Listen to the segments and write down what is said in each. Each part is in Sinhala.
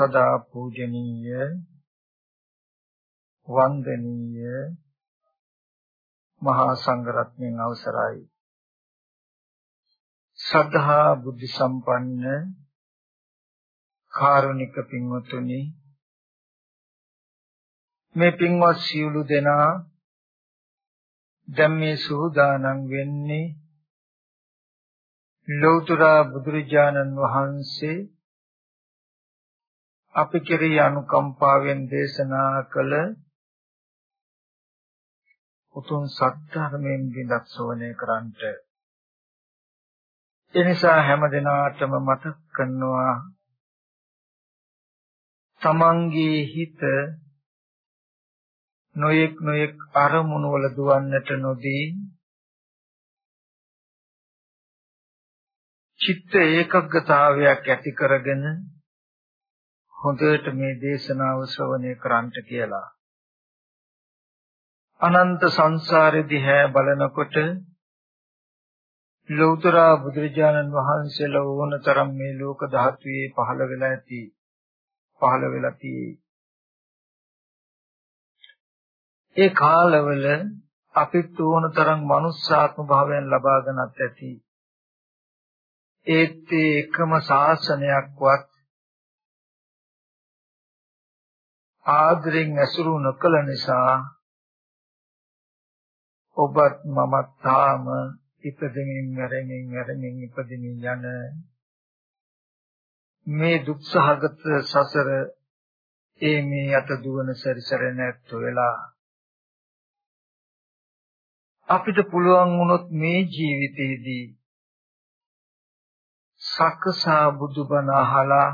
සදා පූජනීය වන්දනීය මහා සංඝරත්නයන් අවසරයි. සද්ධා බුද්ධ සම්පන්න කාරුණික පින්වතුනි මේ පින්වත් සියලු දෙනා දැන් මේ සූදානම් වෙන්නේ ලෞතර බුදුරජාණන් වහන්සේ අපි කෙරෙහි අනුකම්පාවෙන් දේශනා කළ උතුම් සත්‍යධර්මයෙන් බිඳක් සෝණය කරන්ට එනිසා හැම දිනාටම මතක් කරනවා තමන්ගේ හිත නොයෙක් නොයෙක් අරමුණු වල දුවන්නට නොදී චිත්ත ඒකග්ගතාවයක් ඇති කරගෙන හොඳට මේ දේශනාව ශ්‍රවණය කරන්ට කියලා. අනන්ත සංසාරෙ දිහා බලනකොට ලෞතර බුදුරජාණන් වහන්සේලා ඕනතරම් මේ ලෝක ධාතුවේ පහළ වෙලා ඇති පහළ වෙලා තියෙයි. ඒ කාලවල අපිත් ඕනතරම් මනුස්සාත්ම භාවයන් ලබාගෙනත් ඇති. ඒත් එකම ශාසනයක්වත් ආදරෙන් ඇසුරු නොකළ නිසා ඔබත් මමත් තාම ඉපදෙමින් මැරෙමින් මැරෙමින් ඉපදෙමින් යන මේ දුක්සහගත සසර ඒ මේ අත දුවන සැරිසර නැත් වෙලා අපිට පුළුවන් වුණොත් මේ ජීවිතේදී සක්සා බුදුබණ අහලා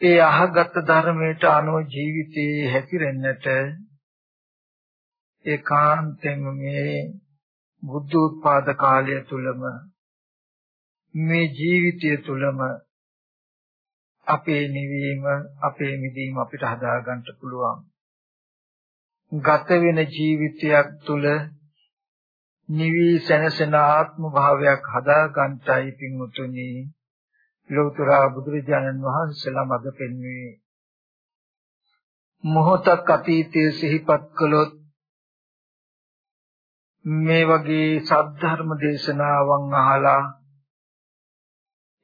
ඒ අහගත් ධර්මයට අනුව ජීවිතේ හැසිරෙන්නට ඒකාන්තයෙන්ම මේ බුද්ධ උත්පාද කාලය තුලම මේ ජීවිතය තුලම අපේ නිවීම අපේ මිදීම අපිට හදාගන්න පුළුවන්. ගත වෙන ජීවිතයක් තුල නිවි සැනසෙන ආත්ම භාවයක් හදාගන්නයි පින්වතුනි. ලෞතර බුදුරජාණන් වහන්සේලා මඟ පෙන්වුවේ මොහොතක් අතීතයේ සිහිපත් කළොත් මේ වගේ සද්ධර්ම දේශනාවන් අහලා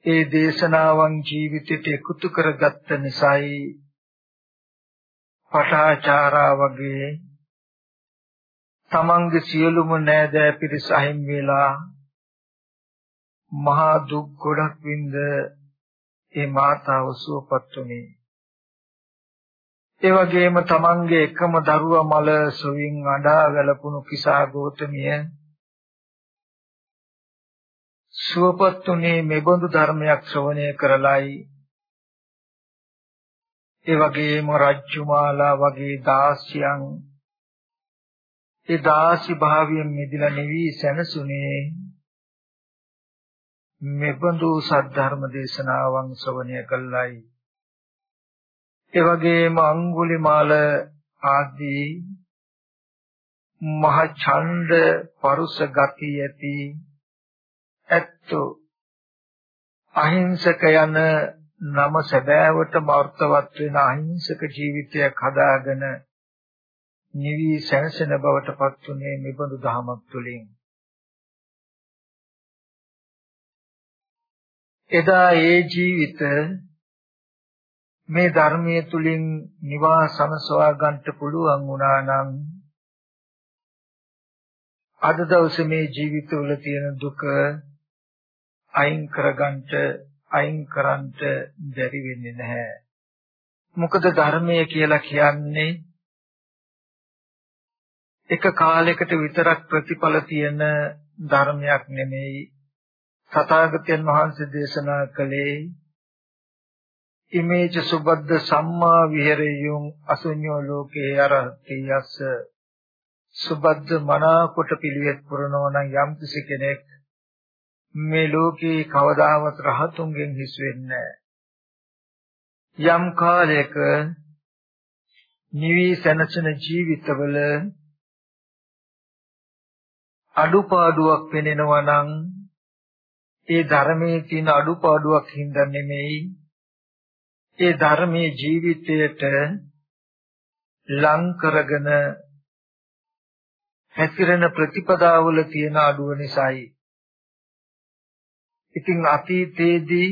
ඒ දේශනාවන් ජීවිතයට එකතු කරගත්ත නිසායි පටාචාරා වගේ තමන්ගේ සියලුම නෑදෑ පිරිස අහිමි වෙලා මහා දුක් ගොඩක් වින්ද ඒ මාතාව සුවපත් වුණේ ඒ වගේම තමන්ගේ එකම දරුවා මල සොවින් අඬා වැළපුණු කිසා ගෝතමිය සුවපත් උනේ මෙබඳු ධර්මයක් ශ්‍රවණය කරලයි. ඒ වගේම රජ්ජුමාලා වගේ දාස්යන් ඒ දාසි භාවයෙන් මිදලා නිවි සැනසුනේ. මෙබඳු සද්ධර්ම දේශනාවන් ශ්‍රවණය කළයි. ඒ වගේම අඟුලිමාල ආදී මහ ඡන්ද පරුස ගති ඇති ඇත්තෝ අහිංසක යන නම සැබෑවටම අර්ථවත් වෙන අහිංසක ජීවිතයක් හදාගෙන නිවි සැනසෙන බවට පත්ුනේ මෙබඳු දහමක් තුළින්. එදා ඒ ජීවිත මේ ධර්මයේ තුලින් නිවා සමසවා ගන්නට පුළුවන් වුණා නම් අද දවසේ මේ ජීවිතවල තියෙන දුක අයින් කරගන්නට අයින් කරන්නට බැරි වෙන්නේ නැහැ. මොකද ධර්මය කියලා කියන්නේ එක කාලයකට විතරක් ප්‍රතිඵල තියෙන ධර්මයක් නෙමෙයි. තථාගතයන් වහන්සේ දේශනා කළේ ඉමේච සුබද්ද සම්මා විහෙරියුම් අසුඤ්ඤෝ ලෝකේ අරහති යස්ස. සුබද්ද මනාකොට පිළිවෙත් පුරනවා නම් යම් කිසි කෙනෙක් මේ ලෝකේ කවදාවත් රහතුන්ගෙන් හිස් වෙන්නේ යම් කාලයක නිවි සැනසෙන ජීවිතවල අඩුපාඩුවක් පෙනෙනවා නම් ඒ ධර්මයේ තියෙන අඩුපාඩුවක් හින්දා නෙමෙයි ඒ ධර්මයේ ජීවිතයට ලං කරගෙන හැසිරෙන ප්‍රතිපදාවල තියෙන අඩුව නිසායි. ඉතින් අතීතයේදී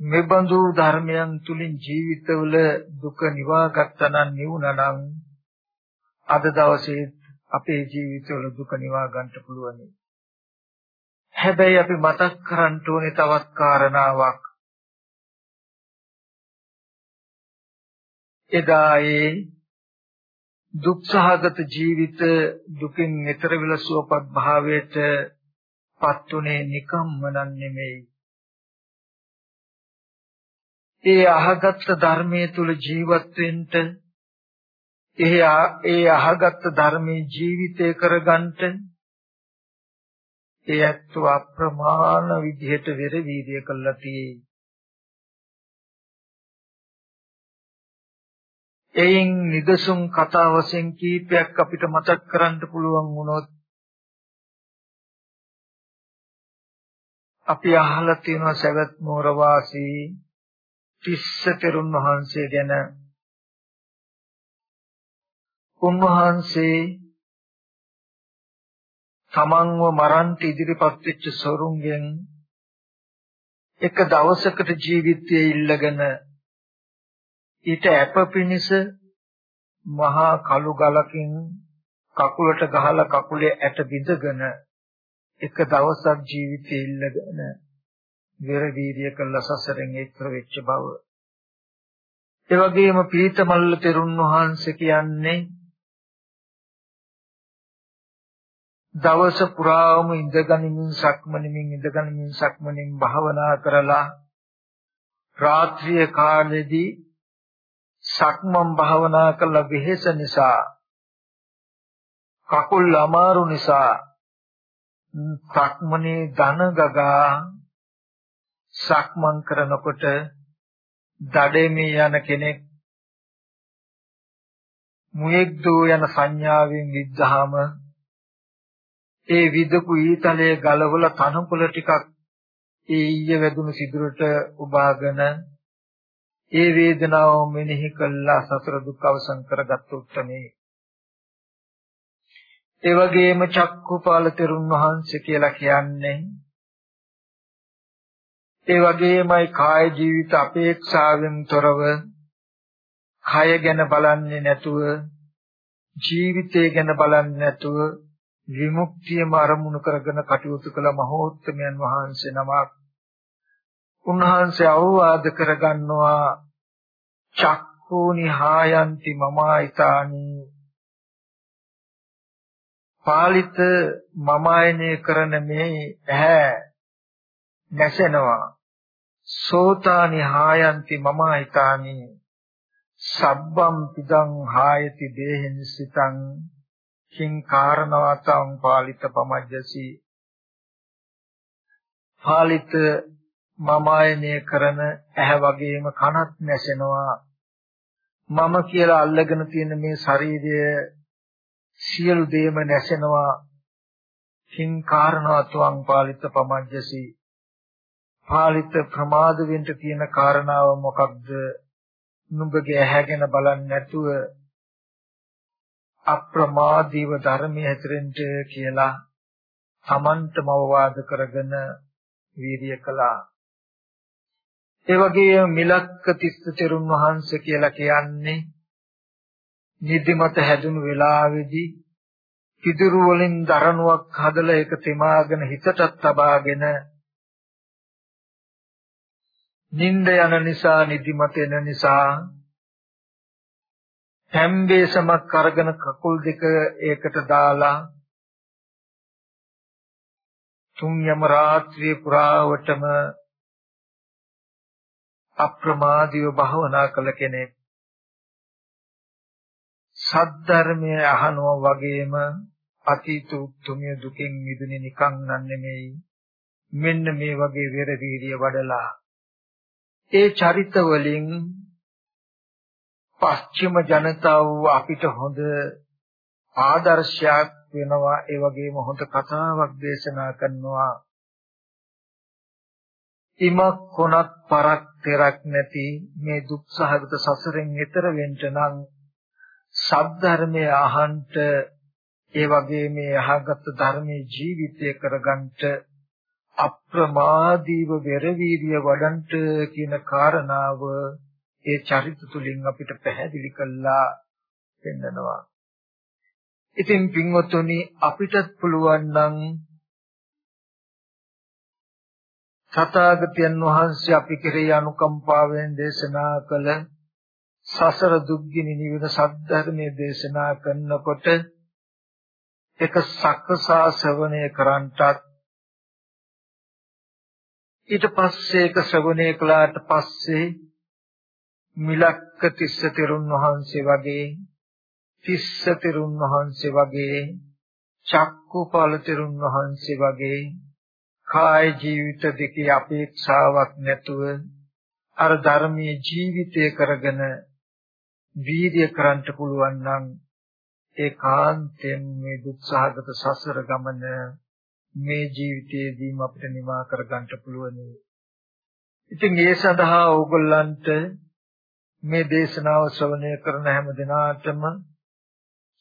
මෙබඳු ධර්මයන් තුලින් ජීවිතවල දුක නිවා ගත්තනම් නිවුණනම් අද දවසේ අපේ ජීවිතවල දුක නිවා ගන්න පුළුවන්. හැබැයි අපි මතක් කරන්න ඕනේ තවත් කාරණාවක්. එදා ඒ දුක්සහගත ජීවිත දුකින් ඈතර වෙලා සුවපත් භාවයට පත්ුනේ නිකම්ම නෙමෙයි. ඒ අහගත් ධර්මයේ තුල ජීවත් වෙන්න ඒ ඒ අහගත් ධර්මයේ ජීවිතය කරගන්නට ඒ ඇත්ත අප්‍රමාණ විදිහට වෙර වීර්ය කළා තියෙයි. එයින් නිදසුන් කතා වශයෙන් කීපයක් අපිට මතක් කරන්න පුළුවන් වුණොත් අපි අහලා තියෙනවා සවැත් නුවර වාසී තිස්ස තෙරුන් වහන්සේ ගැන උන්වහන්සේ තමන්ව මරන්ට ඉදිරිපත් වෙච්ච සොරුන්ගෙන් එක දවසකට ජීවිතයේ ඉල්ලගෙන ඊට අප පිනිස මහා කළු ගලකින් කකුලට ගහලා කකුලේ ඇට බිඳගෙන එක දවසක් ජීවිතේ ඉල්ලගෙන වෙර වීර්ය කළ සසරෙන් එක්තර වෙච්ච බව. ඒ වගේම පීතමල්ල තෙරුන් වහන්සේ කියන්නේ දවස පුරාම ඉඳගනිමින් සක්මනිමින් ඉඳගනිමින් සක්මනින් භාවනා කරලා රාත්‍රිය කාලෙදී සක්මන් භාවනා කළ වෙහෙස නිසා කකුල් අමාරු නිසා සක්මනේ ධන ගගා සක්මන් කරනකොට දඩේමේ යන කෙනෙක් මුයෙක් දෝ යන සංඥාවෙන් විද්ධාම ඒ විදපු ඊතලයේ ගලවලා තනකොළ ටිකක් ඒ ඊය වැදුණු සිදුරට උබාගෙන ඒ වේදනාව මෙනෙහි කළා සතර දුක් අවසන් කරගත් උත්මේ. ඒ වගේම චක්කුපාල තෙරුන් වහන්සේ කියලා කියන්නේ ඒ වගේමයි කාය ජීවිත අපේක්ෂාවෙන් තොරව කය ගැන බලන්නේ නැතුව ජීවිතය ගැන බලන්නේ නැතුව විමුක්තියම අරමුණු කරගෙන කටයුතු කළ මහෝත්තමයන් වහන්සේ නමක්. උන්වහන්සේ අවවාද කරගන්නවා චක්කෝනි හායන්ති මමායිතානි පාලිත මමායනය කරන මේ ඇහැ නැසෙනවා. සෝතානි හායන්ති මමායිතානි සබ්බම් පිදං හායති දේහෙන් සිතං. කිං කාරණවතං පාලිත පමජ්ජසි. පාලිත මමායනය කරන ඇහැ වගේම කනත් නැසෙනවා. මම කියලා අල්ලගෙන තියෙන මේ ශරීරය සියලු දේම නැසෙනවා. කිං කාරණවතං පාලිත පමජ්ජසි. පාලිත ප්‍රමාද වෙන්න තියෙන කාරණාව මොකක්ද? නුඹගේ ඇහැගෙන බලන්නේ නැතුව අප්‍රමාදීව ධර්මයේ හැතරෙන්න කියලා තමන්ටම අවවාද කරගෙන වීර්ය කළා. ඒ වගේම මිලක්ක තිස්ස තෙරුන් වහන්සේ කියලා කියන්නේ නිදිමත හැදුණු වෙලාවේදී පිදුරු වලින් දරණුවක් හදලා ඒක තෙමාගෙන හිතටත් තබාගෙන නිින්ද යන නිසා නිදිමත එන නිසා හැම්බේසමක් අරගෙන කකුල් දෙක ඒකට දාලා තුන් යම රාත්‍රියේ පුරාවටම අප්‍රමාදීව භවනා කළ කෙනෙක් සද්ධර්මයේ අහනවා වගේම අතීත උතුමිය දුකින් මිදුනේ නිකන් නන් නෙමෙයි. මෙන්න මේ වගේ වෙර වීර්ය වඩලා ඒ චරිත වලින් පස්චිම ජනතාව අපිට හොඳ ආදර්ශයක් වෙනවා. ඒ වගේම හොඳ කතාවක් දේශනා කරනවා. ඉමක් කොනක් පරක් තෙරක් නැති මේ දුක් සහගත සසරෙන් එතර වෙන්න නම් සද්ධර්මයේ අහන්ට ඒ වගේ මේ අහගත් ධර්මයේ ජීවිතය කරගන්නට අප්‍රමාදීව වෙරවීර්ය වඩන්ට කියන කාරණාව ඒ චරිත තුලින් අපිට පැහැදිලි කළා පෙන්නනවා. ඉතින් පින්වතුනි අපිටත් පුළුවන් නම් සතාගතයන් වහන්සේ අපි කෙරෙහි අනුකම්පාවෙන් දේශනා කළ සසර දුක්ගිනි නිවන සද්ධර්මයේ දේශනා කරනකොට එක සක්සා ශ්‍රවණය කරන්ටත් ඊට පස්සේ ඒක ශ්‍රවණය කළාට පස්සේ මිලක්ක තිස්ස තෙරුන් වහන්සේ වගේ තිස්ස තෙරුන් වහන්සේ වගේ චක්කුපාල තෙරුන් වහන්සේ වගේ කාය ජීවිත දෙකේ අපේක්ෂාවක් නැතුව අර ධර්මයේ ජීවිතය කරගෙන වීර්ය කරන්න පුළුවන් නම් ඒකාන්තයෙන් මේ දුක්සහගත සසර ගමන මේ ජීවිතයේදීම අපිට නිමා කර ගන්නට පුළුවන්. ඉතින් ඒ සඳහා ඕගොල්ලන්ට මේ දේශනාව ශ්‍රවණය කරන හැම දිනාටම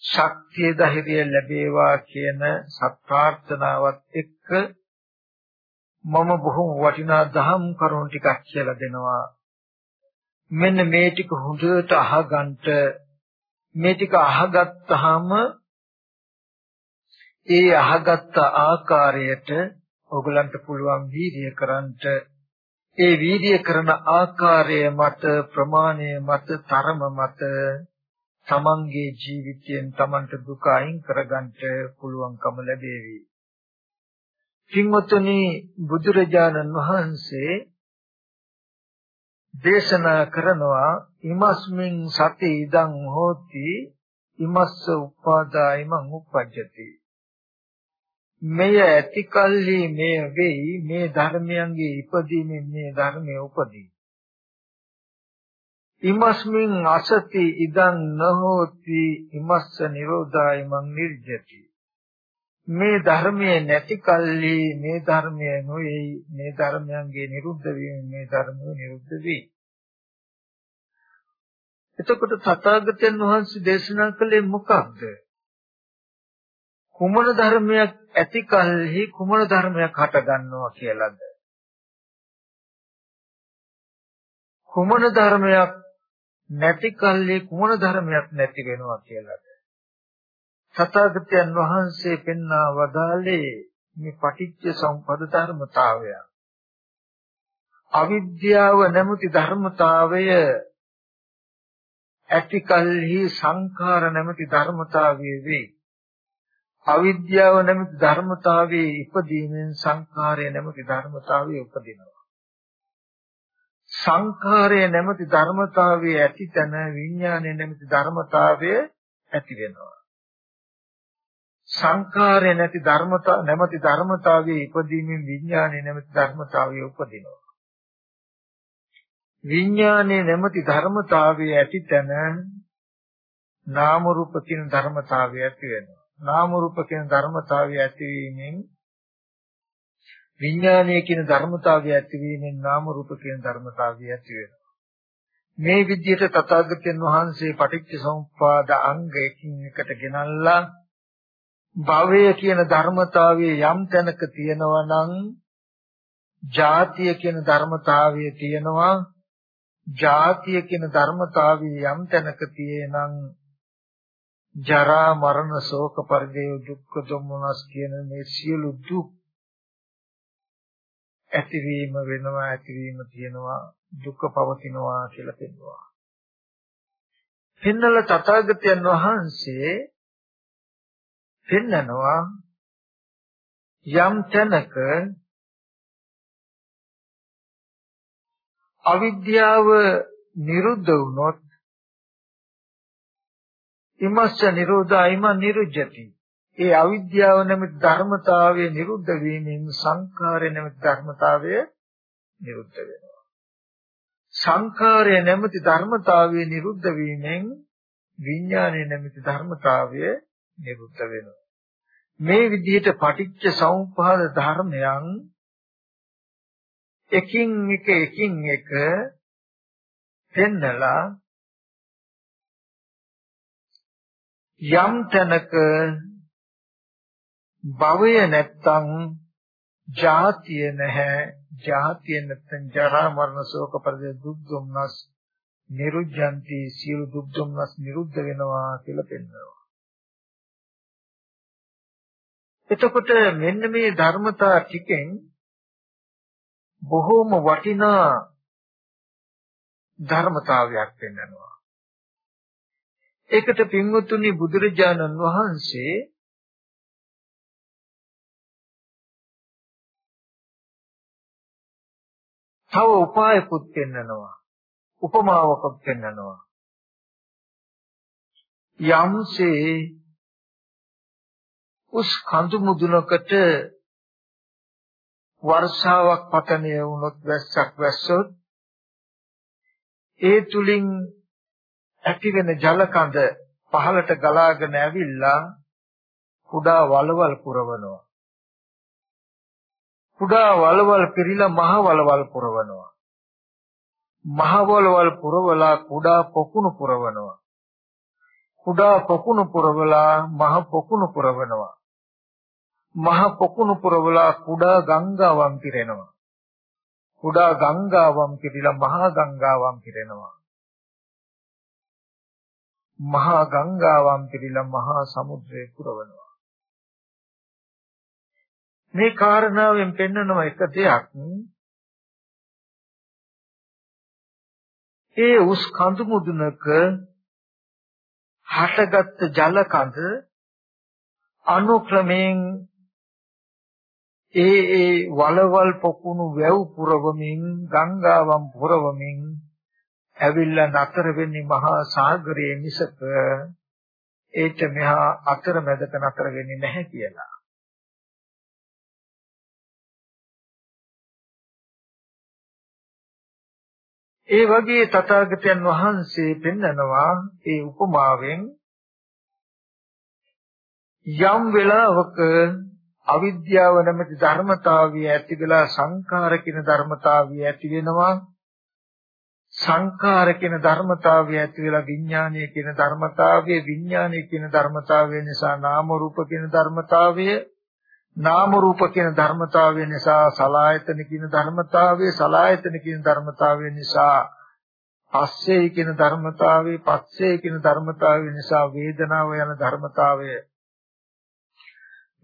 ශක්තිය ධෛර්යය ලැබේවා කියන සත් ප්‍රාර්ථනාවත් එක්ක මම බොහොම වටිනා දහම් කරුණු ටිකක් කියලා දෙනවා. මෙන්න මේ ටික හොඳට අහගන්න මේ ටික අහගත්තාම ඒ අහගත්ත ආකාරයට ඔයගලන්ට පුළුවන් වීර්ය කරන්නට ඒ වීර්ය කරන ආකාරය මත ප්‍රමාණය මත තරම මත තමන්ගේ ජීවිතයෙන් තමන්ට දුක අයින් කරගන්නට පුළුවන්කම ලැබේවි. කිංවතුනි බුදුරජාණන් වහන්සේ දේශනා කරනවා ඉමස්මින් සති ඉදං හෝති ඉමස්ස උපාදායමං උපජ්ජති මෙය ඇති කල්හි මේ වෙයි මේ ධර්මයන්ගේ ඉපදීමෙන් මේ ධර්මයේ උපදී ඉමස්මින් අසති ඉදං නහෝති ඉමස්ස නිරෝධායමං නිර්ජති මේ ධර්මයේ නැති කල්හි මේ ධර්මය නොවේ මේ ධර්මයන්ගේ නිරුද්ධ වීම මේ ධර්මය නිරුද්ධ වේ. එතකොට තථාගතයන් වහන්සේ දේශනා කළේ මොකක්ද? කුමන ධර්මයක් ඇති කල්හි කුමන ධර්මයක් හට ගන්නවා කියලාද? කුමන ධර්මයක් නැති කල්හි කුමන ධර්මයක් නැති වෙනවා කියලාද? තථාගතයන් වහන්සේ පෙන්වා වදාළේ මේ පටිච්ච සමුප්පද ධර්මතාවය. අවිද්‍යාව නැමැති ධර්මතාවය ඇති කල්හි සංඛාර නැමැති ධර්මතාවය වේ. අවිද්‍යාව නැමැති ධර්මතාවයේ ඉපදීමෙන් සංඛාරය නැමැති ධර්මතාවය උපදිනවා. සංඛාරය නැමැති ධර්මතාවයේ ඇතිතන විඥානය නැමැති ධර්මතාවය ඇති වෙනවා. සංඛාරය නැති ධර්මතා නැමැති ධර්මතාවයේ ඉපදීමෙන් විඥානය නැමැති ධර්මතාවය උපදිනවා. විඥානයේ නැමැති ධර්මතාවයේ ඇතිතන නාම රූප කියන ධර්මතාවය ඇති වෙනවා. නාම රූප කියන ධර්මතාවය ඇතිවීමෙන් විඥානයේ කියන ධර්මතාවය ඇතිවීමෙන් නාම රූප කියන ධර්මතාවය ඇති වෙනවා. මේ විදිහට තථාගතයන් වහන්සේ පටිච්ච සමුප්පාද අංග එකින් එකට ගෙනල්ලා භවය කියන ධර්මතාවයේ යම් තැනක තියෙනවා නම් ජාතිය කියන ධර්මතාවයේ තියෙනවා ජාතිය කියන ධර්මතාවයේ යම් තැනක තියෙනනම් ජරා මරණ ශෝක පරිදේව දුක්ඛ දොම්නස් කියන මේ සියලු දුක් ඇතිවීම වෙනවා ඇතිවීම තියෙනවා දුක පවතිනවා කියලා පෙන්වනවා. පෙන්නල තථාගතයන් වහන්සේ පෙන්නනවා යම් තැනක අවිද්‍යාව නිරුද්ධ වුණොත් ඉමස්ස නිරෝධායිම නිරුජ්ජති. ඒ අවිද්‍යාව නැමැති ධර්මතාවය නිරුද්ධ වීමෙන් සංඛාරය නැමැති ධර්මතාවය නිරුද්ධ වෙනවා. සංඛාරය නැමැති ධර්මතාවය නිරුද්ධ වීමෙන් විඥානය නැමැති ධර්මතාවය නිරුද්ධ වෙනවා. මේ විදිහට පටිච්ච සමුප්පාද ධර්මයන් එකින් එක එකින් එක පෙන්නලා යම් තැනක භවය නැත්තම් ජාතිය නැහැ ජාතිය නැත්තම් ජරා මරණ ශෝක පරිදේ දුක් දුම්නස් නිරුද්ධಂತಿ සියලු දුක් දුම්නස් නිරුද්ධ වෙනවා කියලා පෙන්වනවා එතකොට මෙන්න මේ ධර්මතා ටිකෙන් බොහෝම වටිනා ධර්මතාවයක් පෙන්වනවා. ඒකට පින්වතුනි බුදුරජාණන් වහන්සේ තව උපායකුත් පෙන්වනවා. උපමාවකුත් පෙන්වනවා. යම්සේ උස් කඳු මුදුනකට වර්ෂාවක් පතනය වුණොත් වැස්සක් වැස්සොත් ඒ තුලින් ඇතිවෙන ජල කඳ පහළට ගලාගෙන ඇවිල්ලා කුඩා වලවල් පුරවනවා කුඩා වලවල් පිරීලා මහ වලවල් පුරවනවා මහ වලවල් පුරවලා කුඩා පොකුණු පුරවනවා කුඩා පොකුණු පුරවලා මහ පොකුණු පුරවනවා මහ පොකුණු පුරවලා කුඩා ගංගාවන් පිරෙනවා. කුඩා ගංගාවන් පිරීලා මහා ගංගාවන් පිරෙනවා. මහා ගංගාවන් පිරීලා මහා සමුද්‍රය පුරවනවා. මේ කාරණාවෙන් පෙන්වනවා එක දෙයක් ඒ උස් කඳු මුදුනක හටගත් ජල කඳ අනුක්‍රමයෙන් ඒ ඒ වලවල් පොකුණු වැව් පුරවමින් ගංගාවන් පුරවමින් ඇවිල්ලා නතර වෙන්නේ මහා සාගරයේ මිසක ඒට මෙහා අතරමැදක නතර වෙන්නේ නැහැ කියලා. ඒ වගේ තථාගතයන් වහන්සේ පෙන්නනවා ඒ උපමාවෙන් යම් වෙලාවක අවිද්‍යාව නැමැති ධර්මතාවය ඇති වෙලා සංඛාර කියන ධර්මතාවය ඇති වෙනවා සංඛාර කියන ධර්මතාවය ඇති වෙලා විඥානය කියන ධර්මතාවය විඥානය කියන ධර්මතාවය නිසා නාම රූප කියන ධර්මතාවය නාම රූප කියන ධර්මතාවය නිසා සලායතන කියන ධර්මතාවය සලායතන කියන ධර්මතාවය නිසා පස්සේ කියන ධර්මතාවය පස්සේ කියන ධර්මතාවය නිසා වේදනාව යන ධර්මතාවය.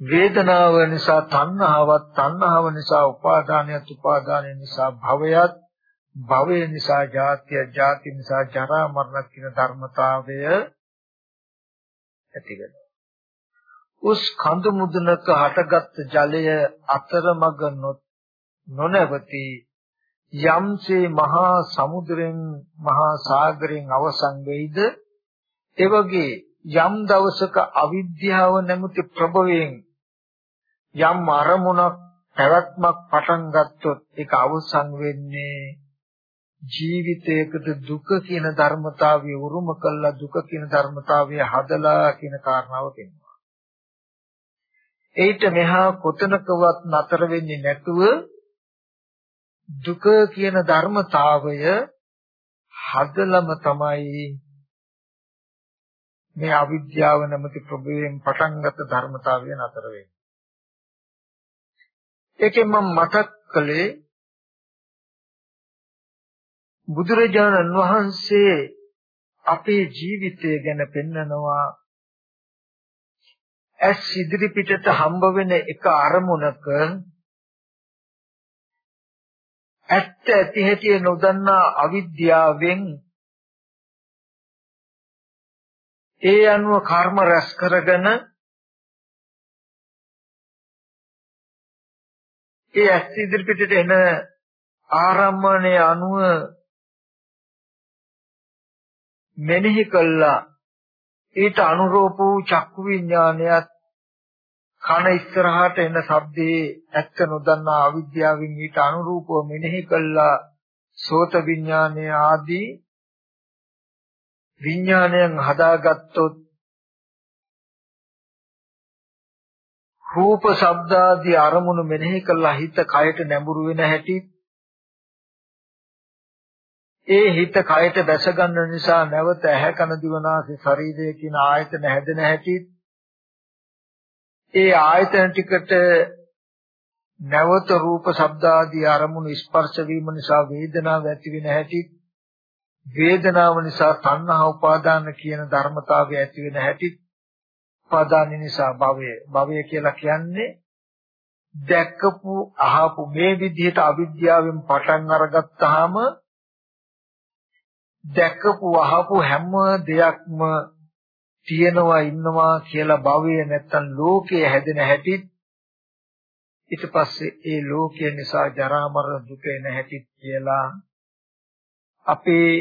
වේදනාව නිසා තණ්හාවත් තණ්හාව නිසා උපාදානයත් උපාදානය නිසා භවයත් භවය නිසා ජාතිය ජාති නිසා ජරා මරණ කියන ධර්මතාවය ඇති වෙනවා. උස් කඳු මුදුනක හටගත් ජලය අතරමඟ නොනවති යම්සේ මහා සමුද්‍රෙන් මහා සාගරෙන් අවසන් වෙයිද එවගේ යම් දවසක අවිද්‍යාව නැමැති ප්‍රභවයෙන් යම් අරමුණක් පැවැත්මක් පටන් ගත්තොත් ඒක අවසන් වෙන්නේ ජීවිතයකට දුක කියන ධර්මතාවය උරුම කළා දුක කියන ධර්මතාවය හදලා කියන කාරණාව කියනවා. ඒිට මෙහා කොතනකවත් නතර වෙන්නේ නැතුව දුක කියන ධර්මතාවය හදලම තමයි මේ අවිද්‍යාව නැමැති ප්‍රභේයෙන් පටන් ගත්ත ධර්මතාවය නතර වෙන්නේ. ඒකෙන් මම මතක් කළේ බුදුරජාණන් වහන්සේ අපේ ජීවිතය ගැන පෙන්නනවා. ඇස් ඉදිරි පිටට හම්බ වෙන එක අරමුණක ඇත්ත ඇති හැටි නොදන්නා අවිද්‍යාවෙන් ඒ අනුව කර්ම රැස් කරගෙන ඒ ඇස් ඉදිරිපිටට එන ආරම්මණය අනුව මෙනෙහි කළා. ඊට අනුරූප වූ චක්කු විඥානයත් කන ඉස්සරහට එන ශබ්දේ ඇත්ත නොදන්නා අවිද්‍යාවෙන් ඊට අනුරූපව මෙනෙහි කළා. සෝත විඥානය ආදී විඥානයන් හදාගත්තොත් රූප ශබ්ද ආදී අරමුණු මෙනෙහි කළා. හිත කයට නැඹුරු වෙන හැටි ඒ හිත කයට දැස ගන්න නිසා නැවත ඇහැ කන දිවනාසේ ශරීරය කියන ආයතන හැදෙන හැටි. ඒ ආයතන ටිකට නැවත රූප ශබ්ද ආදී අරමුණු ස්පර්ශ වීම නිසා වේදනාව ඇති වෙන හැටි. වේදනාව නිසා තණ්හා උපාදාන කියන ධර්මතාවය ඇති වෙන හැටි. උපාදාන නිසා භවය. භවය කියලා කියන්නේ දැක්කපු අහපු මේ විදිහට අවිද්‍යාවෙන් පටන් අරගත්තාම දැක්කපු අහපු හැම දෙයක්ම තියෙනවා ඉන්නවා කියලා භවය නැත්තම් ලෝකයේ හැදෙන හැටි ඊට පස්සේ ඒ ලෝකය නිසා ජරා මරණ දුක එන හැටි කියලා අපේ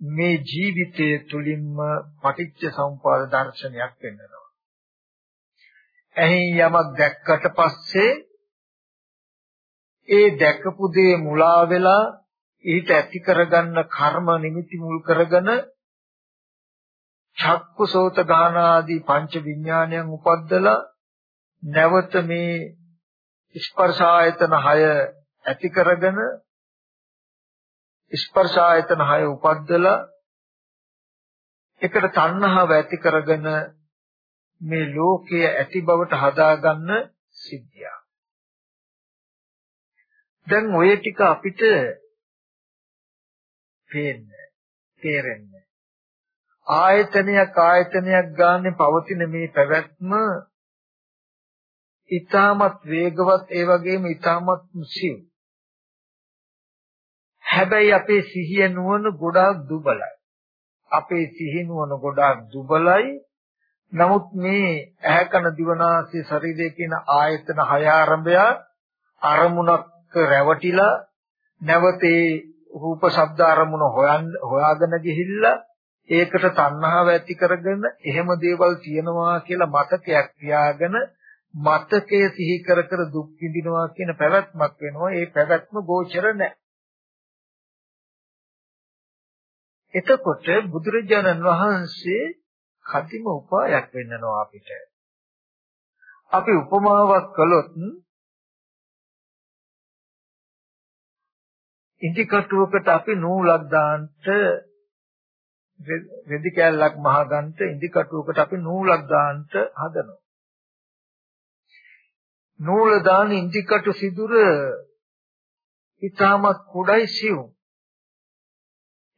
මේ ජීවිතය තුලින්ම පටිච්ච සමුප්පාද දර්ශනයක් වෙනවා. එහින් යමක් දැක්කට පස්සේ ඒ දැකපු දේ මුලා වෙලා ඊට ඇති කරගන්න කර්ම නිමිති මුල් කරගෙන චක්කුසෝත ගාන ආදී පංච විඥානයන් උපද්දලා නැවත මේ ස්පර්ශ ආයතන 6 ඇති කරගෙන ස්පර්ශ ආයතන 6 උපද්දලා එකට තණ්හාව ඇති කරගෙන මේ ලෝකයේ ඇති බවට හදාගන්න සිද්ධිය. දැන් ඔය ටික අපිට පේන්නේ තේරෙන්නේ. ආයතනයක් ආයතනයක් ගානේ පවතින මේ පැවැත්ම ඊටමත් වේගවත් ඒ වගේම ඊටමත් සිව් හැබැයි අපේ සිහිය නුවණ ගොඩාක් දුබලයි. අපේ සිහිය නුවණ ගොඩාක් දුබලයි. නමුත් මේ ඇහැ කන දිවනාසය ශරීරය කියන ආයතන හය ආරම්භය අරමුණක් රැවටිලා නැවතේ රූප ශබ්ද අරමුණ හොයන් හොයාගෙන ගිහිල්ලා ඒකට තණ්හාව ඇති කරගෙන එහෙම දේවල් තියෙනවා කියලා මතකයක් තියාගෙන මතකය සිහි කර කර දුක් විඳිනවා කියන පැවැත්මක් වෙනවා. ඒ පැවැත්ම ගෝචර නැහැ. එතකොට බුදුරජාණන් වහන්සේ කදිම උපායක් වෙන්නනවා අපිට. අපි උපමාවක් කළොත් ඉන්දි කටුවකට අපි නූලක් දාන්නට රෙදි කෑල්ලක් මහගන්ට ඉන්දි කටුවකට අපි නූලක් දාන්නට හදනවා. නූල දාන ඉන්දි කටු සිදුර ඊටමත් කුඩයි සිවුම්.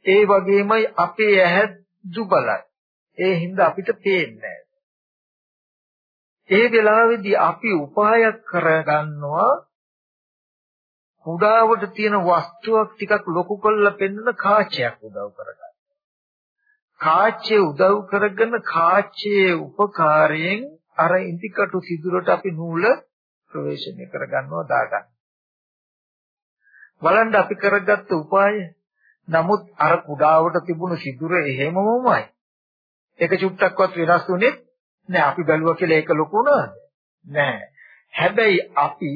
ඒ වගේමයි අපේ ඇහැ දුබලයි. ඒ හින්දා අපිට පේන්නේ ඒ වෙලාවේදී අපි උපායක් කරගන්නවා කුඩාවට තියෙන වස්තුවක් ටිකක් ලොකු කරලා පෙන්වන කාචයක් උදව් කරගන්න. කාචේ උදව් කරගෙන කාචයේ උපකාරයෙන් අර ඉන්දිකටු සිදුරට අපි නූල ප්‍රවේශණය කරගන්නවා දාගන්න. බලන්න අපි කරගත්ත උපාය. නමුත් අර කුඩාවට තිබුණු සිදුර එහෙමමමයි. ඒක චුට්ටක්වත් වෙනස් වුනේ නෑ. අපි බැලුවා කියලා ඒක ලොකු නේද? නෑ. හැබැයි අපි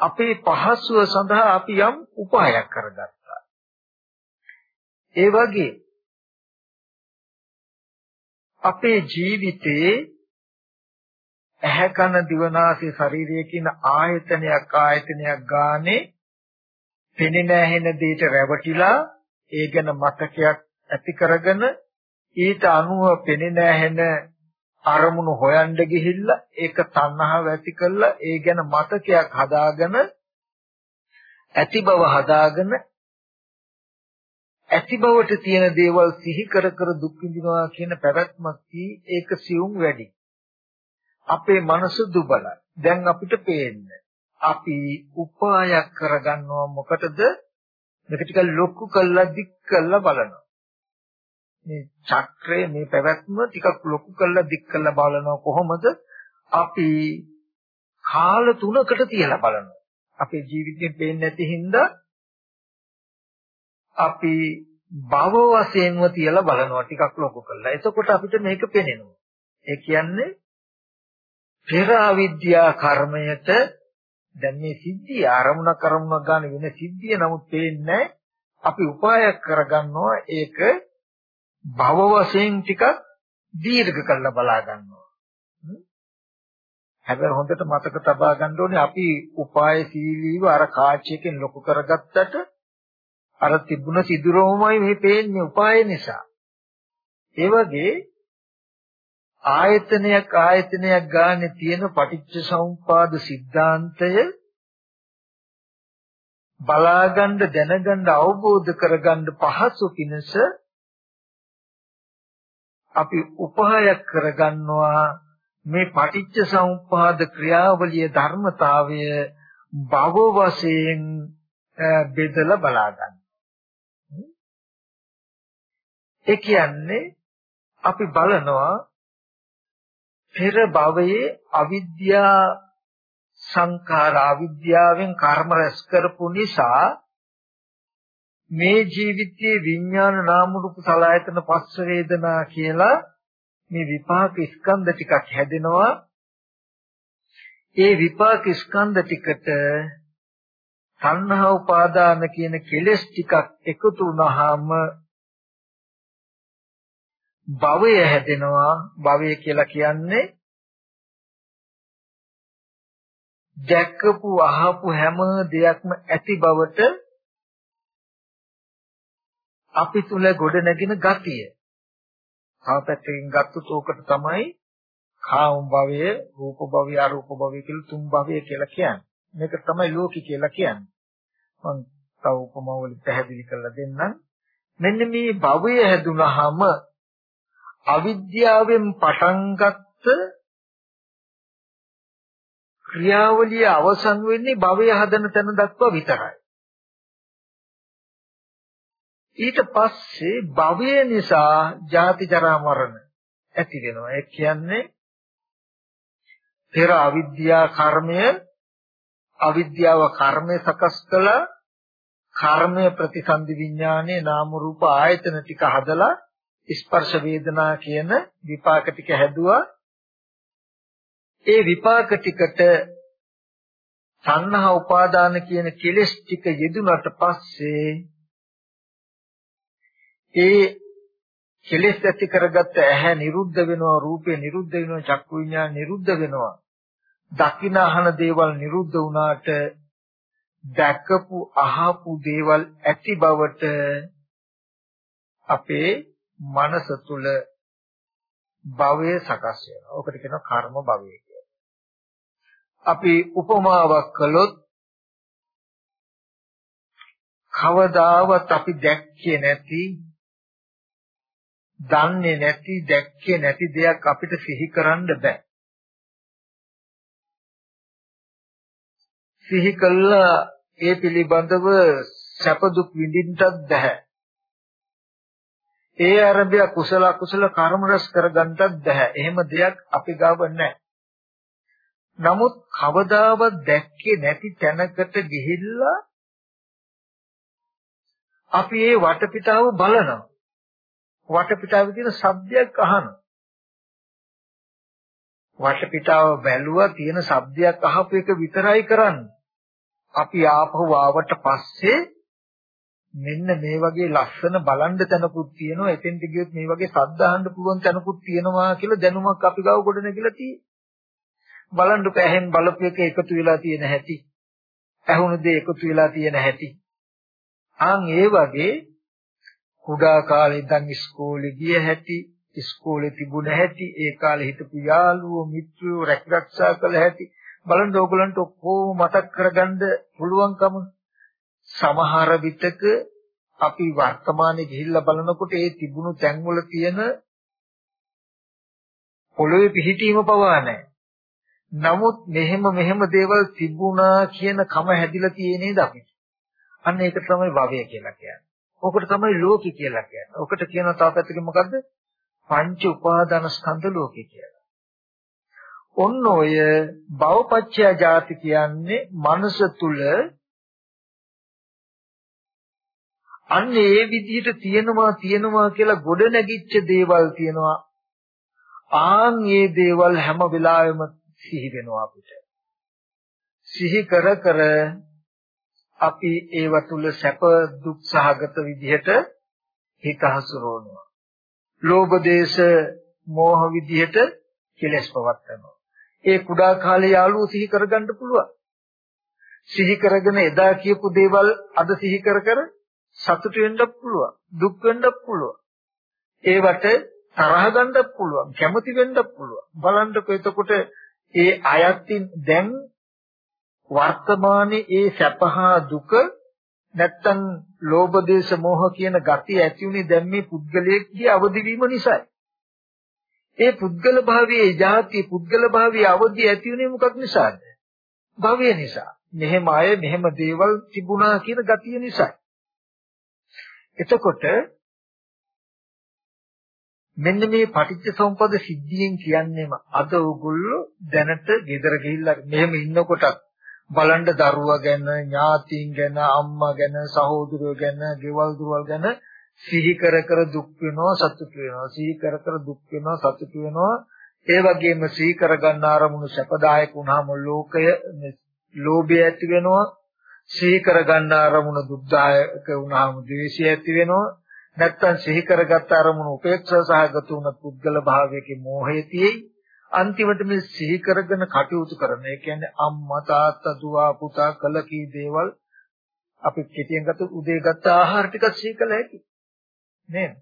අපේ පහසුව සඳහා අපි යම් උපායක් කරගත්තා. ඒ වගේ අපේ ජීවිතේ ඇහැ කන දිවනාසය ශරීරය කියන ආයතනයක් ආයතනයක් ගානේ පෙනෙන ඇහෙන දෙයට රැවටිලා ඒ ගැන මතකයක් ඇති කරගෙන ඊට අනුව පෙනෙන ඇහෙන අරමුණු හොයන්න ගිහිල්ලා ඒක තණ්හාව ඇති කරලා ඒ ගැන මතකයක් හදාගෙන ඇති බව හදාගෙන ඇති බවට තියෙන දේවල් සිහි කර කර දුක් විඳිනවා කියන පැවැත්මක් ඒක සියුම් වැඩි. අපේ මනස දුබලයි. දැන් අපිට පේන්නේ අපි උපායක් කරගන්නවා මොකටද? මේක ටික ලොකු කළා දික් කළා බලනවා. මේ චක්‍රය මේ පැවැත්ම ටිකක් ලොකු කරලා දික් කරලා බලනවා කොහොමද? අපි කාල තුනකට තියලා බලනවා. අපේ ජීවිතේ පේන්නේ නැති හින්දා අපි භව වශයෙන්ම තියලා බලනවා ටිකක් ලොකු කරලා. එතකොට අපිට මේක පේනෙනවා ඒ කියන්නේ පෙර අවිද්‍යා කර්මයට දැන් මේ සිද්ධිය ආරමුණ කරමුණ ගන්න වෙන සිද්ධිය නමුත් පේන්නේ අපි උපායක් කරගන්නවා. ඒක භව වශයෙන් ටික දීර්ඝ කරලා බලා ගන්නවා. හැබැයි හොඳට මතක තබා ගන්න ඕනේ අපි උපායශීලීව අර කාචයකින් ලොකු කරගත්තට අර තිබුණ සිදුරෝමයි මේ පේන්නේ උපාය නිසා. ඒ වගේ ආයතනයක් ආයතනයක් ගානේ තියෙන පටිච්ච සමුපාද සිද්ධාන්තය බලාගන්න දැනගන්න අවබෝධ කරගන්න පහසු පිණිස අපි උපහායක් කරගන්නවා මේ පටිච්ච සමුප්පාද ක්‍රියාවලිය ධර්මතාවය භව වශයෙන් බෙදලා බලා ගන්න. ඒ කියන්නේ අපි බලනවා පෙර භවයේ අවිද්‍යා සංඛාර අවිද්‍යාවෙන් කර්ම රැස් කරපු නිසා මේ ජීවිතයේ විඥාන නාම රූප සලආයතන පස්ස වේදනා කියලා මේ විපාක ස්කන්ධ ටිකක් හැදෙනවා. ඒ විපාක ස්කන්ධ ටිකට තණ්හා උපාදාන කියන කෙලෙස් ටිකක් එකතු වුණාම භවය හැදෙනවා. භවය කියලා කියන්නේ දැක්කපු අහපු හැම දෙයක්ම ඇති බවට අපි තුල ගොඩ නැගින ගතිය. තව පැත්තකින් ගත්තොත් ඕකට තමයි කාම භවය, රූප භවය, අරූප භවය කියලා තුන් භවය කියලා කියන්නේ. මේක තමයි ලෝකي කියලා කියන්නේ. මම තව උපමා වලින් පැහැදිලි කරලා දෙන්නම්. මෙන්න මේ භවය හැදුනහම අවිද්‍යාවෙන් පටන් ගත්ත ක්‍රියාවලිය අවසන් වෙන්නේ භවය හදන තැන දක්වා විතරයි. ඊට පස්සේ භවය නිසා ජාති ජරා මරණ ඇති වෙනවා. ඒ කියන්නේ පෙර අවිද්‍යා කර්මය අවිද්‍යාව කර්මය සකස් කළ කර්මය ප්‍රතිසන්දි විඥානයේ නාම රූප ආයතන ටික හදලා ස්පර්ශ වේදනා කියන විපාක ටික හැදුවා ඒ විපාක ටිකට සංහා උපාදාන කියන කෙලෙස් ටික යෙදුනට පස්සේ ඒ කෙලෙස් ඇති කරගත්ත ඇහැ නිරුද්ධ වෙනවා රූපේ නිරුද්ධ වෙනවා චක්කු විඤ්ඤාණ නිරුද්ධ වෙනවා දකින අහන දේවල් නිරුද්ධ වුණාට දැකපු අහපු දේවල් ඇති බවට අපේ මනස තුල භවය සකස් වෙනවා. ඔකට කියනවා කර්ම භවය කියලා. අපි උපමාවක් කළොත් කවදාවත් අපි දැක්කේ නැති දන්නේ නැති දැක්කේ නැති දෙයක් අපිට සිහි කරන්න බෑ. සිහි කළා ඒ පිළිබඳව සැප දුක් විඳින්නත් බෑ. ඒ අරබය කුසල කුසල කර්ම රැස් කරගන්නත් බෑ. එහෙම දෙයක් අපි ගාව නැහැ. නමුත් කවදාවත් දැක්කේ නැති තැනකට ගිහිල්ලා අපි ඒ වටපිටාව බලනවා. වටපිටාවේ තියෙන ශබ්දයක් අහනවා. වටපිටාව බැලුවා තියෙන ශබ්දයක් අහපු එක විතරයි කරන්නේ. අපි ආපහු ආවට පස්සේ මෙන්න මේ වගේ ලස්සන බලන්න තැනකුත් තියෙනවා එතෙන්ට ගියොත් මේ වගේ සද්ද අහන්න පුළුවන් තැනකුත් තියෙනවා කියලා දැනුමක් අපි ගාව ගොඩ නැගිලා තියෙන්නේ බලන්න පැහෙන් බලපු එක එකතු වෙලා තියෙන හැටි ඇහුණු දේ එකතු වෙලා තියෙන හැටි ආන් ඒ වගේ කුඩා කාලේ ඉඳන් ඉස්කෝලේ ගිය හැටි ඉස්කෝලේ තිබුණ හැටි ඒ කාලේ හිටපු යාළුවෝ මිත්‍රයෝ රැකරක්ෂා කළ හැටි බලන්න ඕගලන්ට ඔක්කොම මතක් කරගන්න පුළුවන්කම සමහර විටක අපි වර්තමානයේ ගිහිල්ලා බලනකොට ඒ තිබුණු තැන්වල තියෙන පොළොවේ පිහිටීම පවා නැහැ. නමුත් මෙහෙම මෙහෙම දේවල් තිබුණා කියන කම හැදිලා තියෙ නේද අපිට? අන්න ඒක තමයි භවය කියලා කියන්නේ. ඕකට තමයි ලෝකي කියලා කියන්නේ. ඕකට කියන තව පැත්තකින් මොකද්ද? පංච උපාදාන ස්කන්ධ ලෝකේ කියලා. ඔන්න ඔය භවපච්චය ජාති කියන්නේ මනස තුල අන්න ඒ විදිහට තියෙනවා තියෙනවා කියලා ගොඩ නැගිච්ච දේවල් තියෙනවා. ආන් මේ දේවල් හැම වෙලාවෙම සිහි වෙනවා අපිට. සිහි කර කර අපි ඒව තුල සැප දුක් සහගත විදිහට හිත හසුරවනවා. ලෝභ දේශ මෝහ විදිහට කෙලස් පවත්නවා. ඒ කුඩා කාලේ යාළුවෝ සිහි කරගන්න පුළුවන්. සිහි කරගෙන එදා කියපු දේවල් අද සිහි කර කර සතුට වෙන්නත් පුළුවන්. දුක් වෙන්නත් පුළුවන්. ඒවට තරහ ගන්නත් පුළුවන්. කැමති වෙන්නත් පුළුවන්. බලන්නකො එතකොට ඒ අයත්ින් දැන් වර්තමානයේ ඒ සැපහා දුක නැත්තම් ලෝභ දේශ මොහ කියන ගති ඇති උනේ දැන් මේ පුද්ගලයෙක්ගේ අවදි වීම නිසායි. ඒ පුද්ගල භාවයේ ಜಾති පුද්ගල භාවයේ අවදි ඇති උනේ මොකක් නිසාද? භවය නිසා. මෙහෙම අය මෙහෙම දේවල් තිබුණා කියන ගතිය නිසා. එතකොට මෙන්න මේ පටිච්ච සමුප්පාද සිද්ධියෙන් කියන්නේම අද ඕගොල්ලෝ දැනට ගෙදර ගිහිල්ලා මෙහෙම ඉන්නකොටත් බලන්න දරුවා ගැන ඥාතීන් ගැන අම්මා ගැන සහෝදරයෝ ගැන ගෙවල් දොරවල් ගැන සිහි කර කර දුක් වෙනවා සතුට වෙනවා. සිහි කර කර දුක් වෙනවා සතුට වෙනවා. ඒ වගේම සිහි කර ගන්න ආරමුණු සැපදායක වුණාම ලෝකය ලෝභය ඇති වෙනවා. සිහි කර ගන්න ආරමුණු දුක්දායක වුණාම ද්වේෂය ඇති වෙනවා. නැත්තම් සිහි කරගත් අරමුණු උපේක්ෂා සහගත වුණ පුද්ගල භාවයක මෝහය තියෙයි. අන්තිමට මේ සිහි කරගෙන කටයුතු කරන ඒ කියන්නේ අම්මා තාත්තා දුව පුතා කළ කී දේවල් අපි කෙටියෙන් ගත්ත උදේ ගත්ත ආහාර ටික සිහි කළ හැකි. නේද?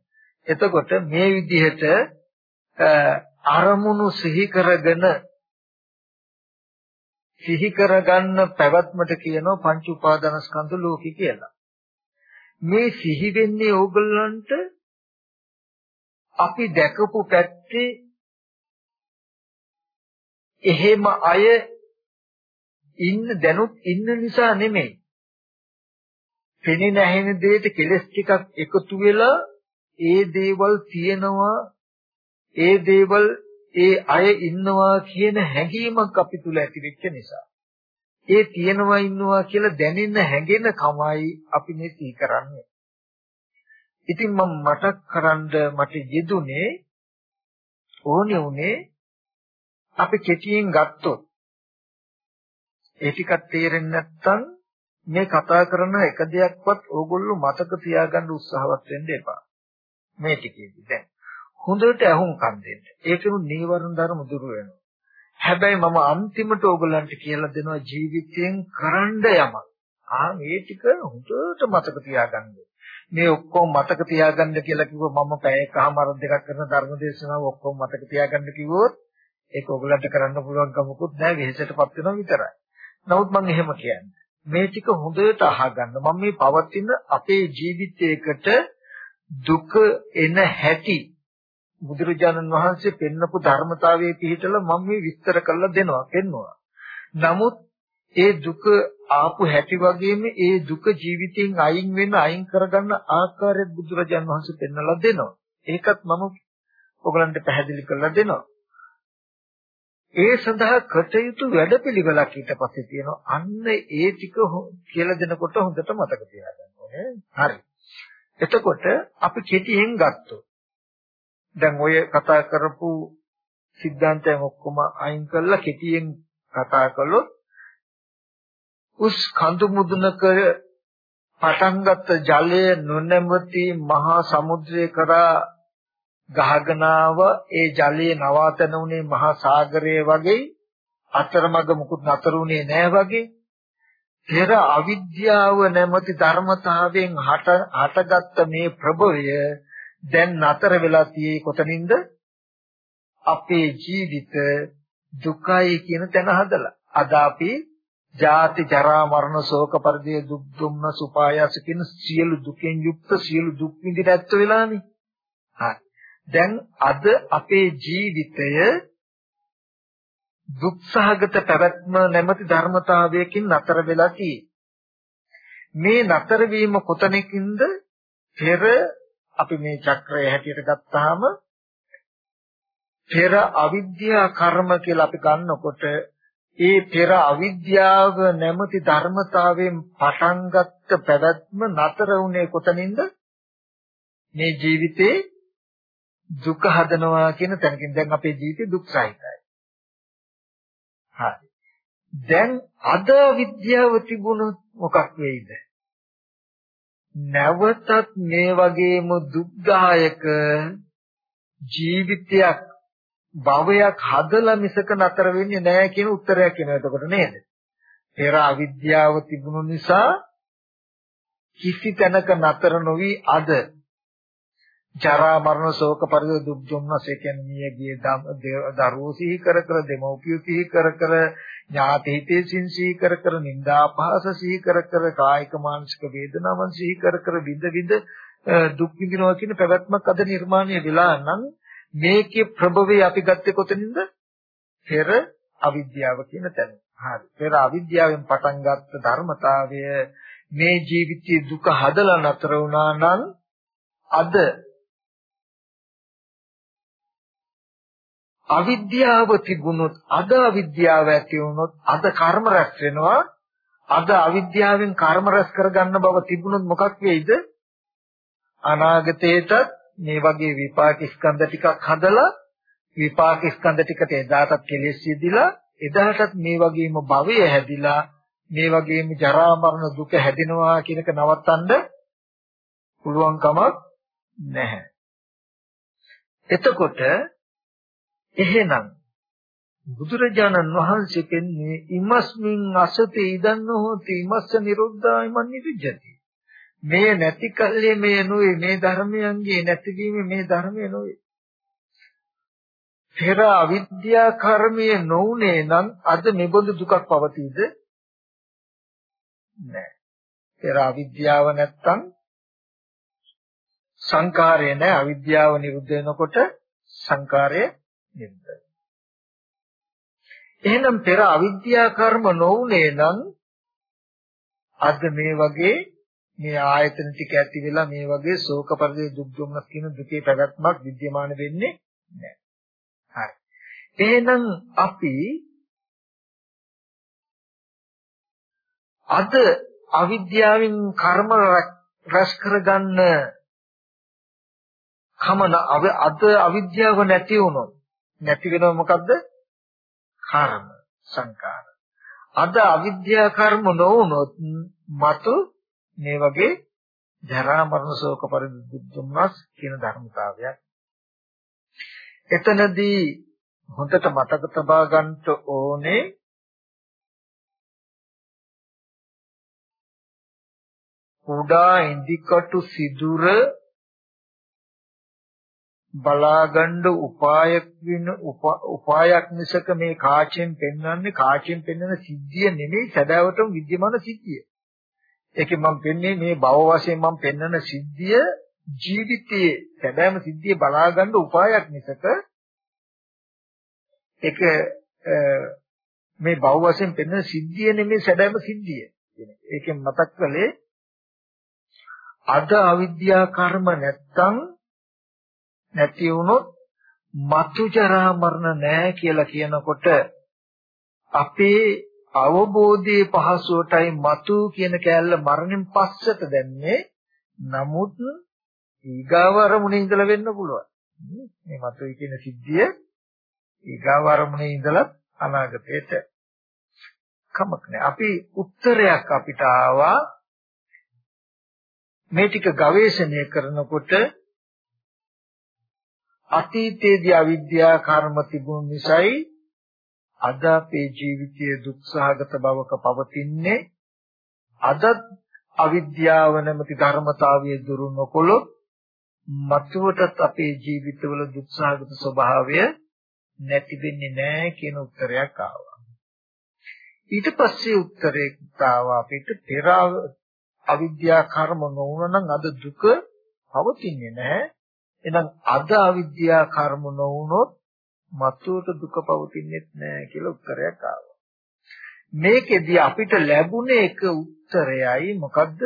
එතකොට මේ විදිහට අරමුණු සිහි කරගෙන සිහි කරගන්න පැවැත්මට කියනවා පංච උපාදානස්කන්ධ ලෝකي කියලා. මේ සිහි වෙන්නේ ඕගොල්ලන්ට අපි දැකපු පැත්තේ එහෙම අය ඉන්න දැනුත් ඉන්න නිසා නෙමෙයි. පෙනෙන ඇහෙන දෙයට කෙලස් ටිකක් එකතු වෙලා ඒ දේවල් තියෙනවා ඒ දේවල් ඒ අය ඉන්නවා කියන හැඟීමක් අපි තුල ඇති වෙච්ච නිසා. ඒ තියෙනවා ඉන්නවා කියලා දැනෙන්න හැඟෙන කමයි අපි මේ සිහි කරන්නේ. ඉතින් මම මතක් කරන්ඩ මට යෙදුනේ ඕනේ උනේ අපි කෙටියෙන් ගත්තොත් ඒ ටිකක් තේරෙන්නේ නැත්නම් මේ කතා කරන එක දෙයක්වත් ඕගොල්ලෝ මතක තියාගන්න උත්සාහවත් වෙන්න එපා. මේ ටිකේදී දැන් හොඳට අහුම්කම් දෙන්න. ඒකෙනු නීවරණ ධර්ම දුර වෙනවා. හැබැයි මම අන්තිමට ඕගලන්ට කියලා දෙනවා ජීවිතයෙන් කරන්න යමක්. ආ මේ ටික හොඳට මතක තියාගන්න. මේ ඔක්කොම මතක තියාගන්න කියලා කිව්ව මම පැය එකමාර දෙකක් කරන ධර්ම දේශනාව ඔක්කොම මතක තියාගන්න කිව්වොත් ඒක ඕගලන්ට කරන්න පුළුවන් කමකුත් නැහැ වෙහෙසටපත් වෙනවා විතරයි. නමුත් මම එහෙම කියන්නේ. මේ ටික හොඳට අහගන්න. මම මේ පවතින අපේ ජීවිතයකට දුක එන හැටි බුදුරජාණන් වහන්සේ පෙන්නපු ධර්මතාවයේ පිහිටලා මම මේ විස්තර කරලා දෙනවා පෙන්නවා. නමුත් ඒ දුක ආපු හැටි වගේම ඒ දුක ජීවිතෙන් අයින් වෙන අයින් කරගන්න ආකාරය බුදුරජාණන් වහන්සේ පෙන්වලා දෙනවා. ඒකත් මම ඔයගලන්ට පැහැදිලි කරලා දෙනවා. ඒ සඳහා කටයුතු වැඩපිළිවෙලක් ඊට පස්සේ තියෙනවා. අන්න ඒ ටික කියලා දෙනකොට හොඳට මතක තියාගන්න ඕනේ. හරි. එතකොට අපි කෙටියෙන් ගත්තොත් දැන් ඔය කතා කරපු සිද්ධාන්තයන් ඔක්කොම අයින් කරලා කෙටියෙන් කතා කළොත් උස් කඳු මුදුනක පටන් ගත්ත ජලය නොනැමති මහා සමුද්‍රය කරා ගහගෙන ඒ ජලයේ නවාතන උනේ මහා සාගරය වගේ අතරමඟ මුකුත් නතර උනේ නෑ වගේ පෙර අවිද්‍යාව නැමැති ධර්මතාවයෙන් හට හටගත්ත මේ ප්‍රභවය දැන් නතර වෙලා තියෙයි කොතනින්ද? අපේ ජීවිත දුකයි කියන තැන හදලා. අද අපි ජාති ජරා මරණ ශෝක පරිදේ දුක් දුම්න සුපායස කියන සියලු දුකෙන් යුක්ත සියලු දුක් විඳිට ඇත්ත වෙලානේ. හරි. දැන් අද අපේ ජීවිතය දුක්සහගත පැවැත්ම නැමැති ධර්මතාවයකින් නතර වෙලා තියෙන්නේ. මේ නතර වීම කොතනකින්ද? පෙර අපි මේ චක්‍රය හැටියට ගත්තාම පෙර අවිද්‍යා කර්ම කියලා අපි ගන්නකොට ඒ පෙර අවිද්‍යාව නැමැති ධර්මතාවයෙන් පටන් ගත්ත පැවැත්ම නතර වුණේ කොතනින්ද මේ ජීවිතේ දුක හදනවා කියන තැනකින්. දැන් අපේ ජීවිතේ දුක් සහිතයි හරි. දැන් අද විද්‍යාව තිබුණොත් මොකක් වෙයිද? නැවතත් මේ වගේම දුක්දායක ජීවිතයක් භවයක් හදලා මිසක නතර වෙන්නේ නැහැ කියන උත්තරයක් එනවා. එතකොට නේද? පෙර අවිද්‍යාව තිබුණු නිසා කිසි තැනක නතර නොවි අද ජරා මරණ ශෝක පරිද දුක් දුම්නස කියන්නේ මියගිය දරුවෝ සිහි කර කර දෙමෝපියෝ සිහි කර කර ඥාති හිතේ සිහි කර කර නිന്ദා අපහාස සිහි කර කර කායික මානසික වේදනාවන් සිහි කර කර විඳ විඳ දුක් විඳිනවා කියන පැවැත්මක් අද නිර්මාණය වෙලා නම් මේකේ ප්‍රභවය අපි ගත්තේ කොතනින්ද? පෙර අවිද්‍යාව කියන තැන. හරි. පෙර අවිද්‍යාවෙන් පටන් ගත්ත ධර්මතාවය මේ ජීවිතයේ දුක හදලා නතර වුණා නම් අද අවිද්‍යාව තිබුණොත් අද අවිද්‍යාව ඇති වුණොත් අද කර්ම රැස් වෙනවා අද අවිද්‍යාවෙන් කර්ම රැස් කරගන්න බව තිබුණොත් මොකක් වෙයිද අනාගතේට මේ වගේ විපාක ස්කන්ධ ටිකක් හදලා විපාක ස්කන්ධ ටිකට එදාටත් කෙලෙස් යෙදිලා එදාටත් මේ වගේම භවය හැදිලා මේ වගේම ජරා මරණ දුක හැදෙනවා කියනක නවත්තන්න පුළුවන් කමක් නැහැ. එතකොට එහෙනම් බුදුරජාණන් වහන්සේ කියන්නේ ඉමස්මින් අසති ඉදන්න හෝති ඉමස්ස නිරුද්ධාය මන්නිවිජ්ජති මේ නැති කල්ලේ මේ නොවේ මේ ධර්මයන්ගේ නැතිවීම මේ ධර්මය නොවේ. පෙර අවිද්‍යා කර්මයේ නොඋනේ නම් අද මෙබඳු දුකක් පවතීද? නැහැ පෙර අවිද්‍යාව නැත්තම් සංකාරය නැහැ අවිද්‍යාව නිරුද්ධ වෙනකොට සංකාරය නිරුද්ධයි එහෙනම් පෙර අවිද්‍යා කර්ම නොඋනේ නම් අද මේ වගේ මේ ආයතන ටික ඇති වෙලා මේ වගේ ශෝක පරිදේ දුක් දුම්නස් කියන දුකේ පැවැත්මක් विद्यमान වෙන්නේ නැහැ. හරි. එහෙනම් අපි අද අවිද්‍යාවෙන් කර්ම රැස් කරගන්න කමන අද අවිද්‍යාව නැති වුණොත් නැති වෙනව මොකද්ද? කර්ම සංකාර. අද අවිද්‍යා කර්ම නොවුනොත් මතු මේ වගේ ජරා මරණ ශෝක පරිදුම්නස් කියන ධර්මතාවයක්. එතනදී හොඳට මතක තබා ගන්න ඕනේ කුඩා ඉන්දිකටු සිදුර බලාගන්න උපායක් වෙන උපායක් මිසක මේ කාචෙන් පෙන්වන්නේ කාචෙන් පෙන්වන සිද්ධිය නෙමෙයි සදාවටම විද්‍යමාන සිද්ධිය. ඒකෙන් මම පෙන්නේ මේ භව වශයෙන් මම පෙන්වන සිද්ධිය ජීවිතයේ සැබෑම සිද්ධිය බලාගන්න උපායක් මිසක ඒක මේ භව වශයෙන් පෙන්වන සිද්ධිය නෙමෙයි සැබෑම සිද්ධිය. ඒකෙන් මතක් කළේ අද අවිද්‍යා කර්ම නැත්තම් නැති වුණොත් මතු ජරා මරණ නැහැ කියලා කියනකොට අපේ අවබෝධයේ පහසුවටයි මතු කියන කෑල්ල මරණයෙන් පස්සට දැම්මේ. නමුත් ඊගාව අරමුණේ ඉඳලා වෙන්න පුළුවන්. මේ මතුයි කියන සිද්ධිය ඊගාව අරමුණේ ඉඳලා අනාගතයට කමක් නැහැ අපි උත්තරයක් අපිට ආවා. මේ ටික ගවේෂණය කරනකොට අතීතයේදී අවිද්‍යා කර්ම තිබුණු නිසායි අද අපේ ජීවිතයේ දුක්සහගත බවක පවතින්නේ අද අවිද්‍යාව නැමැති ධර්මතාවය දුරු නොකොළොත් මතුවටත් අපේ ජීවිතවල දුක්සහගත ස්වභාවය නැති වෙන්නේ නැහැ කියන උත්තරයක් ආවා. ඊට පස්සේ උත්තරයක් ආවා අපිට පෙර අවිද්‍යා කර්ම නොවුනනම් අද දුක පවතින්නේ නැහැ. එහෙනම් අද අවිද්‍යා කර්ම නොවුනොත් මතුවට දුක පවතින්නේ නැහැ කියලා උත්තරයක් ආවා. මේකෙදි අපිට ලැබුණේ එක උත්තරයයි මොකද්ද?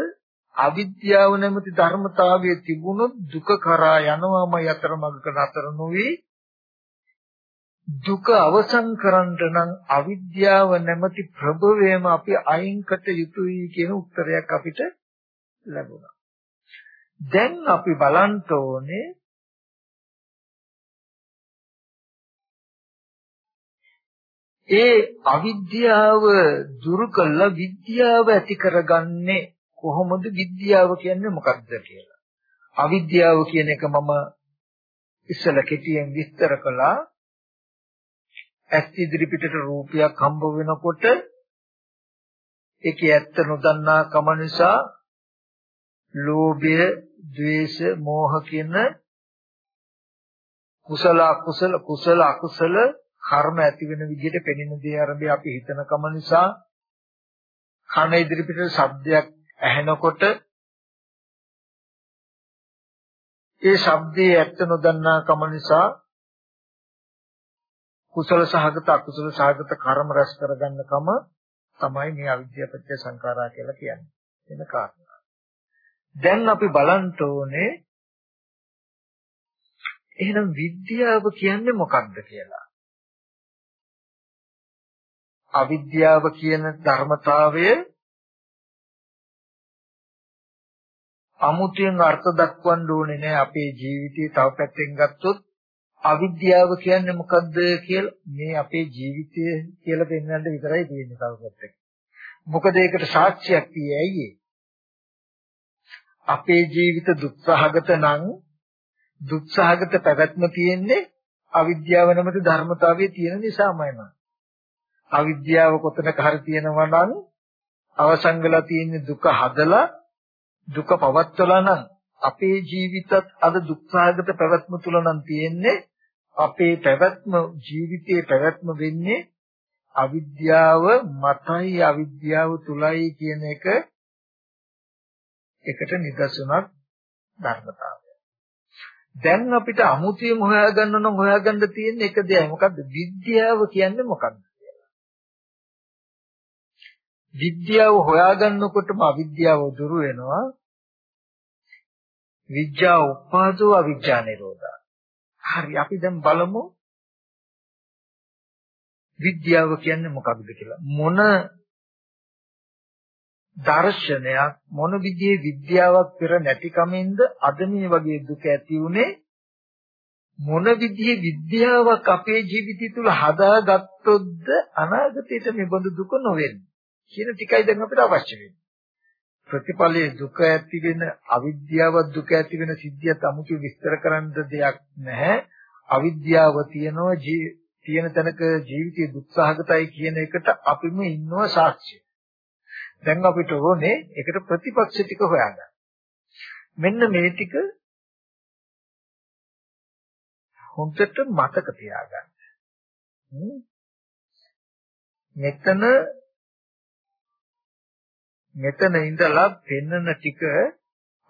අවිද්‍යාව නැමැති ධර්මතාවයේ තිබුණොත් දුක කරා යනවාම යතරමඟක නතර නොවේ දුක අවසන් කරන්න නම් අවිද්‍යාව නැමැති ප්‍රභවයම අපි අයින්කට යුතුයි කියන උත්තරයක් අපිට ලැබුණා. දැන් අපි බලන්න ඕනේ ඒ අවිද්‍යාව දුරු කළා විද්‍යාව ඇති කරගන්නේ කොහොමද විද්‍යාව කියන්නේ මොකක්ද කියලා. අවිද්‍යාව කියන එක මම ඉස්සල කෙටියෙන් විස්තර කළා. ඇස් ඉදිරි පිටට රූපයක් හම්බ වෙනකොට ඒකේ ඇත්ත නොදන්නා කම නිසා ලෝභය, ද්වේෂ, මෝහ කියන කුසල අකුසල කුසල අකුසල කර්ම ඇති වෙන විදිහට පෙනෙන දේ අරඹය අපි හිතනකම නිසා කන ඉදිරිපිට ශබ්දයක් ඇහෙනකොට ඒ ශබ්දයේ ඇත්ත නොදන්නා කම නිසා කුසල සහගත අකුසල සහගත කර්ම රැස් කරගන්නකම තමයි මේ අවිද්‍යාව පත්‍ය සංඛාරා කියලා කියන්නේ. එන කාරණා. දැන් අපි බලන්න ඕනේ එහෙනම් විද්‍යාව කියන්නේ මොකක්ද කියලා. අවිද්‍යාව කියන ධර්මතාවය අමුතුවෙන් අර්ථ දක්වන්න ඕනේ නෑ අපේ ජීවිතේ තව පැත්තෙන් ගත්තොත් අවිද්‍යාව කියන්නේ මොකද්ද කියලා මේ අපේ ජීවිතය කියලා පෙන්වන්න විතරයි තියෙන්නේ තව පැත්තක. මොකද ඒකට සාක්ෂියක් තියෙයි අපේ ජීවිත දුක්සහගත නම් දුක්සහගත පැවැත්ම තියෙන්නේ අවිද්‍යාව නැමැති ධර්මතාවයේ තියෙන නිසාමයි නේද? අවිද්‍යාව කොතනක හරි තියෙනවා නම් අවසන් වෙලා තියෙන දුක හදලා දුක පවත්වලා නම් අපේ ජීවිතත් අද දුක්ඛාගත පැවැත්ම තුල නම් තියෙන්නේ අපේ පැවැත්ම ජීවිතයේ පැවැත්ම වෙන්නේ අවිද්‍යාව මතයි අවිද්‍යාව තුලයි කියන එක එකට නිදර්ශනක් ධර්මතාවය. දැන් අපිට අමුතියම හොයාගන්න නම් හොයාගන්න තියෙන එක දෙයයි මොකද්ද? විද්‍යාව කියන්නේ මොකක්ද කියලා. විද්‍යාව හොයාගන්නකොටම අවිද්‍යාව දුරු වෙනවා. විද්‍යා උපාදෝ අවිද්‍යා නිරෝධා. හරි අපි දැන් බලමු විද්‍යාව කියන්නේ මොකක්ද කියලා. මොන දර්ශනයක් මොන විදිහේ විද්‍යාවක් පෙර නැතිකමින්ද අද මේ වගේ දුක ඇති උනේ මොන විදිහේ විද්‍යාවක් අපේ ජීවිතය තුළ හදාගත්තොත්ද අනාගතයට මේ බඳු දුක නොවෙන්නේ කියන ටිකයි දැන් අපිට අවශ්‍ය වෙන්නේ. ප්‍රතිපලයේ දුක ඇති වෙන අවිද්‍යාව දුක ඇති වෙන සිද්ධියත් අමුතු විස්තර කරන්න දෙයක් නැහැ. අවිද්‍යාව තියෙනවා තියෙන තැනක ජීවිතය දුක්සහගතයි කියන එකට අපිම ඉන්නවා සාක්ෂිය. දැන් අපිට ඕනේ ඒකට ප්‍රතිපක්ෂ ටික හොයාගන්න. මෙන්න මේ ටික හොඳට මතක තියාගන්න. මෙතන මෙතන ඉඳලා පෙන්වන ටික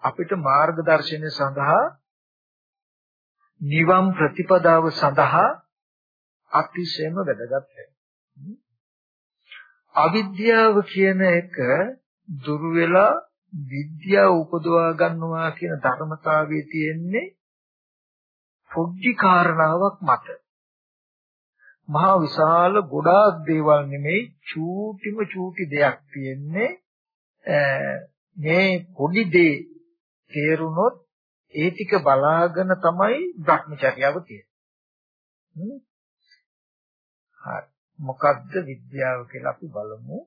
අපිට මාර්ගදර්ශනය සඳහා නිවන් ප්‍රතිපදාව සඳහා අතිශයම වැදගත් අවිද්‍යාව කියන එක දුරු වෙලා විද්‍යාව උපදවා ගන්නවා කියන ධර්මතාවයේ තියෙන්නේ පොඩි කාරණාවක් මත. මහා විශාල ගොඩාක් දේවල් නෙමෙයි චූටිම චූටි දෙයක් තියෙන්නේ මේ පොඩි දේ තේරුනොත් ඒ ටික බලාගෙන තමයි භ්‍රමචර්යාව තියෙන්නේ. හරි. මොකද්ද විද්‍යාව කියලා අපි බලමු.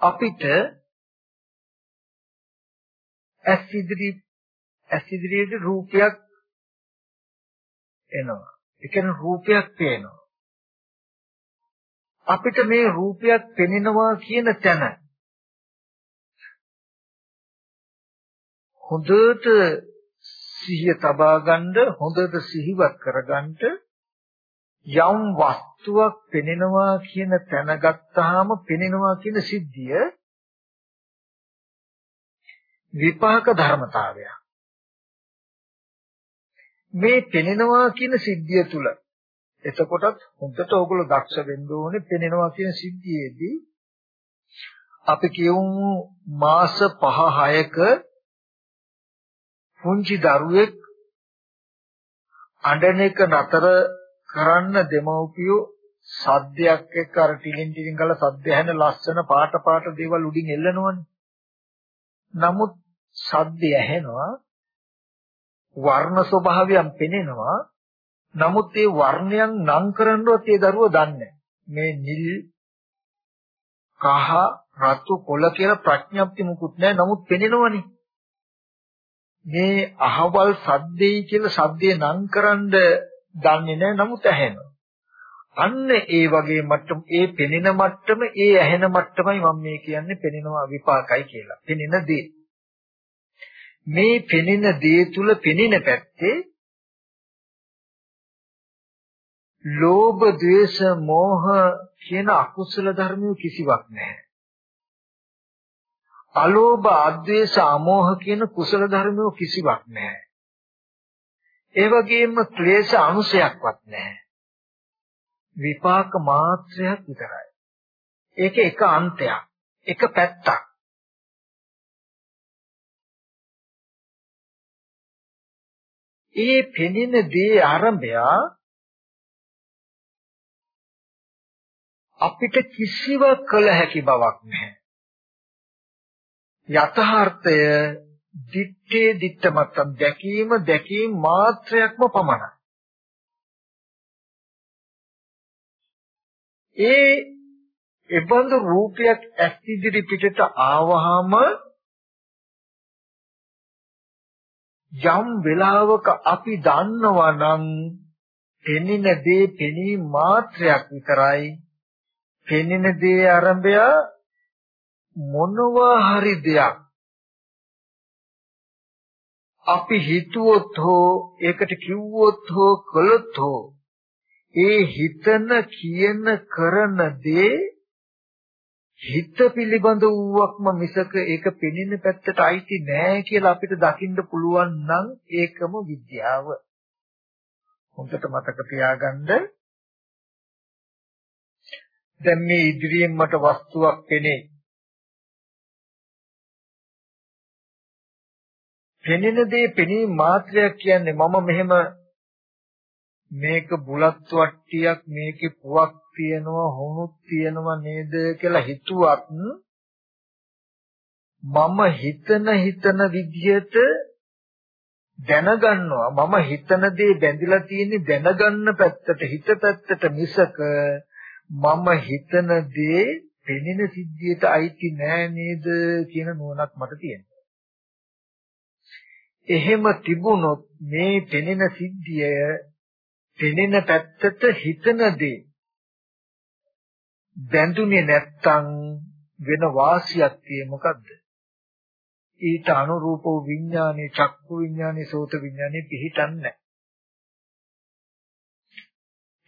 අපිට ඇස් ඉදිරි ඇස් ඉදිරියේ රූපයක් එනවා. ඒ කියන්නේ රූපයක් පේනවා. අපිට මේ රූපයක් පෙනෙනවා කියන තැන. හොඳට සිහිය තබා ගන්න හොඳට සිහිවත් කරගන්න යම් වස්තුවක් පෙනෙනවා කියන තැන ගත්තාම පෙනෙනවා කියන සිද්ධිය විපාක ධර්මතාවයක්. මේ පෙනෙනවා කියන සිද්ධිය තුල එතකොටත් හොඳට ඕගොල්ලෝ දක්ෂ වෙන්න ඕනේ පෙනෙනවා කියන සිද්ධියේදී අපි කියමු මාස 5-6ක පුංචි දරුවෙක් අඬන එක නතර කරන්න දෙමව්පියෝ සද්දයක් එක්ක අර ටිලින් ටිලින් ගාලා සද්ද ඇහෙන ලස්සන පාට පාට දේවල් උඩින් එල්ලනවනේ. නමුත් සද්ද ඇහෙනවා වර්ණ ස්වභාවයන් පෙනෙනවා නමුත් ඒ වර්ණයන් නම් කරන්නවත් ඒ දරුවෝ දන්නේ මේ නිල් කහ රතු කොළ කියලා ප්‍රඥප්ති මුකුත් නැහැ. නමුත් පෙනෙනවනේ. මේ අහවල් සද්දේ කියලා සද්දේ නම් කරන්න දන්නේ නැහැ. නමුත් ඇහෙනවා. අන්න ඒ වගේ මට්ටම ඒ පෙනෙන මට්ටම ඒ ඇහෙන මට්ටමයි මම මේ කියන්නේ පෙනෙනවා විපාකයි කියලා. පෙනෙන දේ. මේ පෙනෙන දේ තුල පෙනෙන පැත්තේ ලෝභ, ද්වේෂ, මෝහ කියන අකුසල ධර්මයෝ කිසිවක් නැහැ. අලෝභ, අද්වේෂ, අමෝහ කියන කුසල ධර්මයෝ කිසිවක් නැහැ. ඒ වගේම ක්ලේශ අනුසයක්වත් නැහැ. විපාක මාත්‍රයක් විතරයි. ඒක එක අන්තයක්. එක පැත්තක්. ඒ පෙනෙන දේ ආරම්භය අපිට කිසිවක් කළ හැකි බවක් නැහැ. යථාර්ථය දිත්තේ දිත්තමත්තම් දැකීම දැකීම මාත්‍රයක්ම පමණයි. ඒ එබඳු රූපයක් ඇස් ඉදිරි පිටට ආවහම යම් වෙලාවක අපි දන්නවා නම් පෙනෙන දේ පෙනීම මාත්‍රයක් විතරයි පෙනෙන දේ ආරම්භය මොනවා හරි දෙයක් අපි හිතුවොත් හෝ ඒකට කිව්වොත් හෝ කළොත් හෝ ඒ හිතන කියන කරන දේ හිත පිළිබඳ වූවක්ම මිසක ඒක පෙනෙන පැත්තට අයිති නෑ කියලා අපිට දකින්න පුළුවන් නම් ඒකම විද්‍යාව. හොඳට මතක තියාගන්න. දැන් මේ ඉදිරියෙන් මට වස්තුවක් පෙනේ. පෙනෙන දේ පෙනීම මාත්‍රයක් කියන්නේ මම මෙහෙම මේක බුලත් වට්ටියක් මේකේ පුවක් තියෙනවා හොනුත් තියෙනවා නේද කියලා හිතුවත් මම හිතන හිතන විදිහට දැනගන්නවා මම හිතන දේ බැඳිලා තියෙන්නේ දැනගන්න පැත්තට හිත පැත්තට මිසක මම හිතන දේ පෙනෙන සිද්ධියට අයිති නෑ නේද කියන නුවණක් මට තියෙනවා. එහෙම තිබුණොත් මේ පෙනෙන සිද්ධිය පෙනෙන පැත්තට හිතන දේ බැඳුනේ නැත්තම් වෙන වාසියක් tie මොකද්ද? ඊට අනුරූප වූ විඥානේ චක්කු විඥානේ සෝත විඥානේ පිහිටන්නේ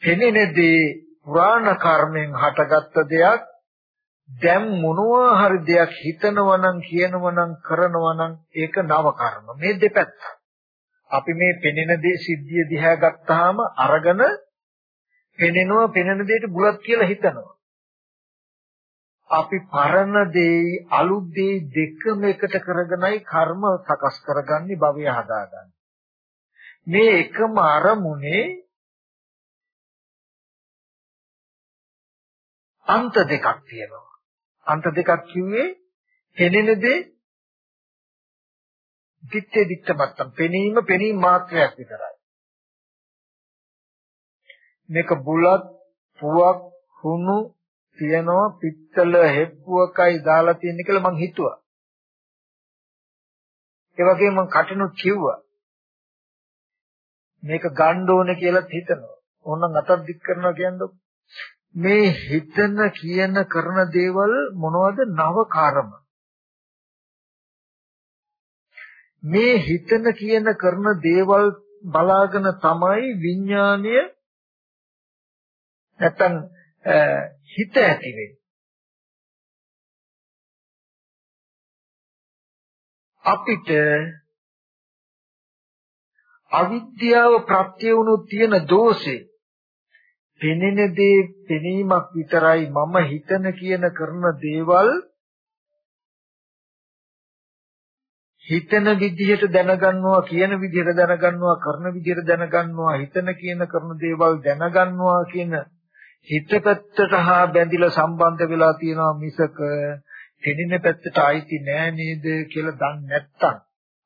පෙනෙන දේ පුරාණ කර්මෙන් හටගත්ත දෙයක් දැන් මොනවා හරි දෙයක් හිතනවා නම් කියනවා නම් කරනවා නම් ඒක නව කර්ම මේ දෙපැත්ත අපි මේ පෙනෙන දේ සිද්ධිය දිහා ගත්තාම අරගෙන පෙනෙනවා පෙනෙන දෙයට බුලත් කියලා හිතනවා. අපි පරණ දේ අලුත් දේ දෙකම එකට කරගෙනයි කර්ම සකස් කරගන්නේ භවය හදාගන්නේ. මේ එකම අරමුණේ අන්ත දෙකක් තියෙනවා. අන්ත දෙකක් කිව්වේ පෙනෙන දේ දිත්තේ දිත්ත මත්තම් පෙනීම පෙනීම මාත්‍රයක් විතරයි. මේක බුලත් පුවක් හුණු තියනවා පිත්තල හෙප්පුවකයි දාලා තියෙන කියලා මං හිතුවා. ඒ වගේම මං කටිනු කිව්වා. මේක ගන්න ඕනේ කියලා හිතනවා. ඕනනම් අතක් දික් කරනවා කියන්නේ මේ හිතන කියන කරන දේවල් මොනවද නව කර්ම මේ හිතන කියන කරන දේවල් බලාගෙන තමයි විඥාණය නැත්තම් හිත ඇති වෙන්නේ. අපිට අවිද්‍යාව ප්‍රත්‍ය වුණු තියෙන දෝෂේ පෙනෙන දේ පෙනීමක් විතරයි මම හිතන කියන කරන දේවල් හිතන විදිහට දැනගන්නවා කියන විදිහට දැනගන්නවා කරන විදිහට දැනගන්නවා හිතන කියන කරන දේවල් දැනගන්නවා කියන හිත පැත්තට හා බැඳිලා සම්බන්ධ වෙලා තියෙනවා මිසක පෙනෙන පැත්තට ආйти නෑ නේද කියලා දන්නේ නැත්තම්.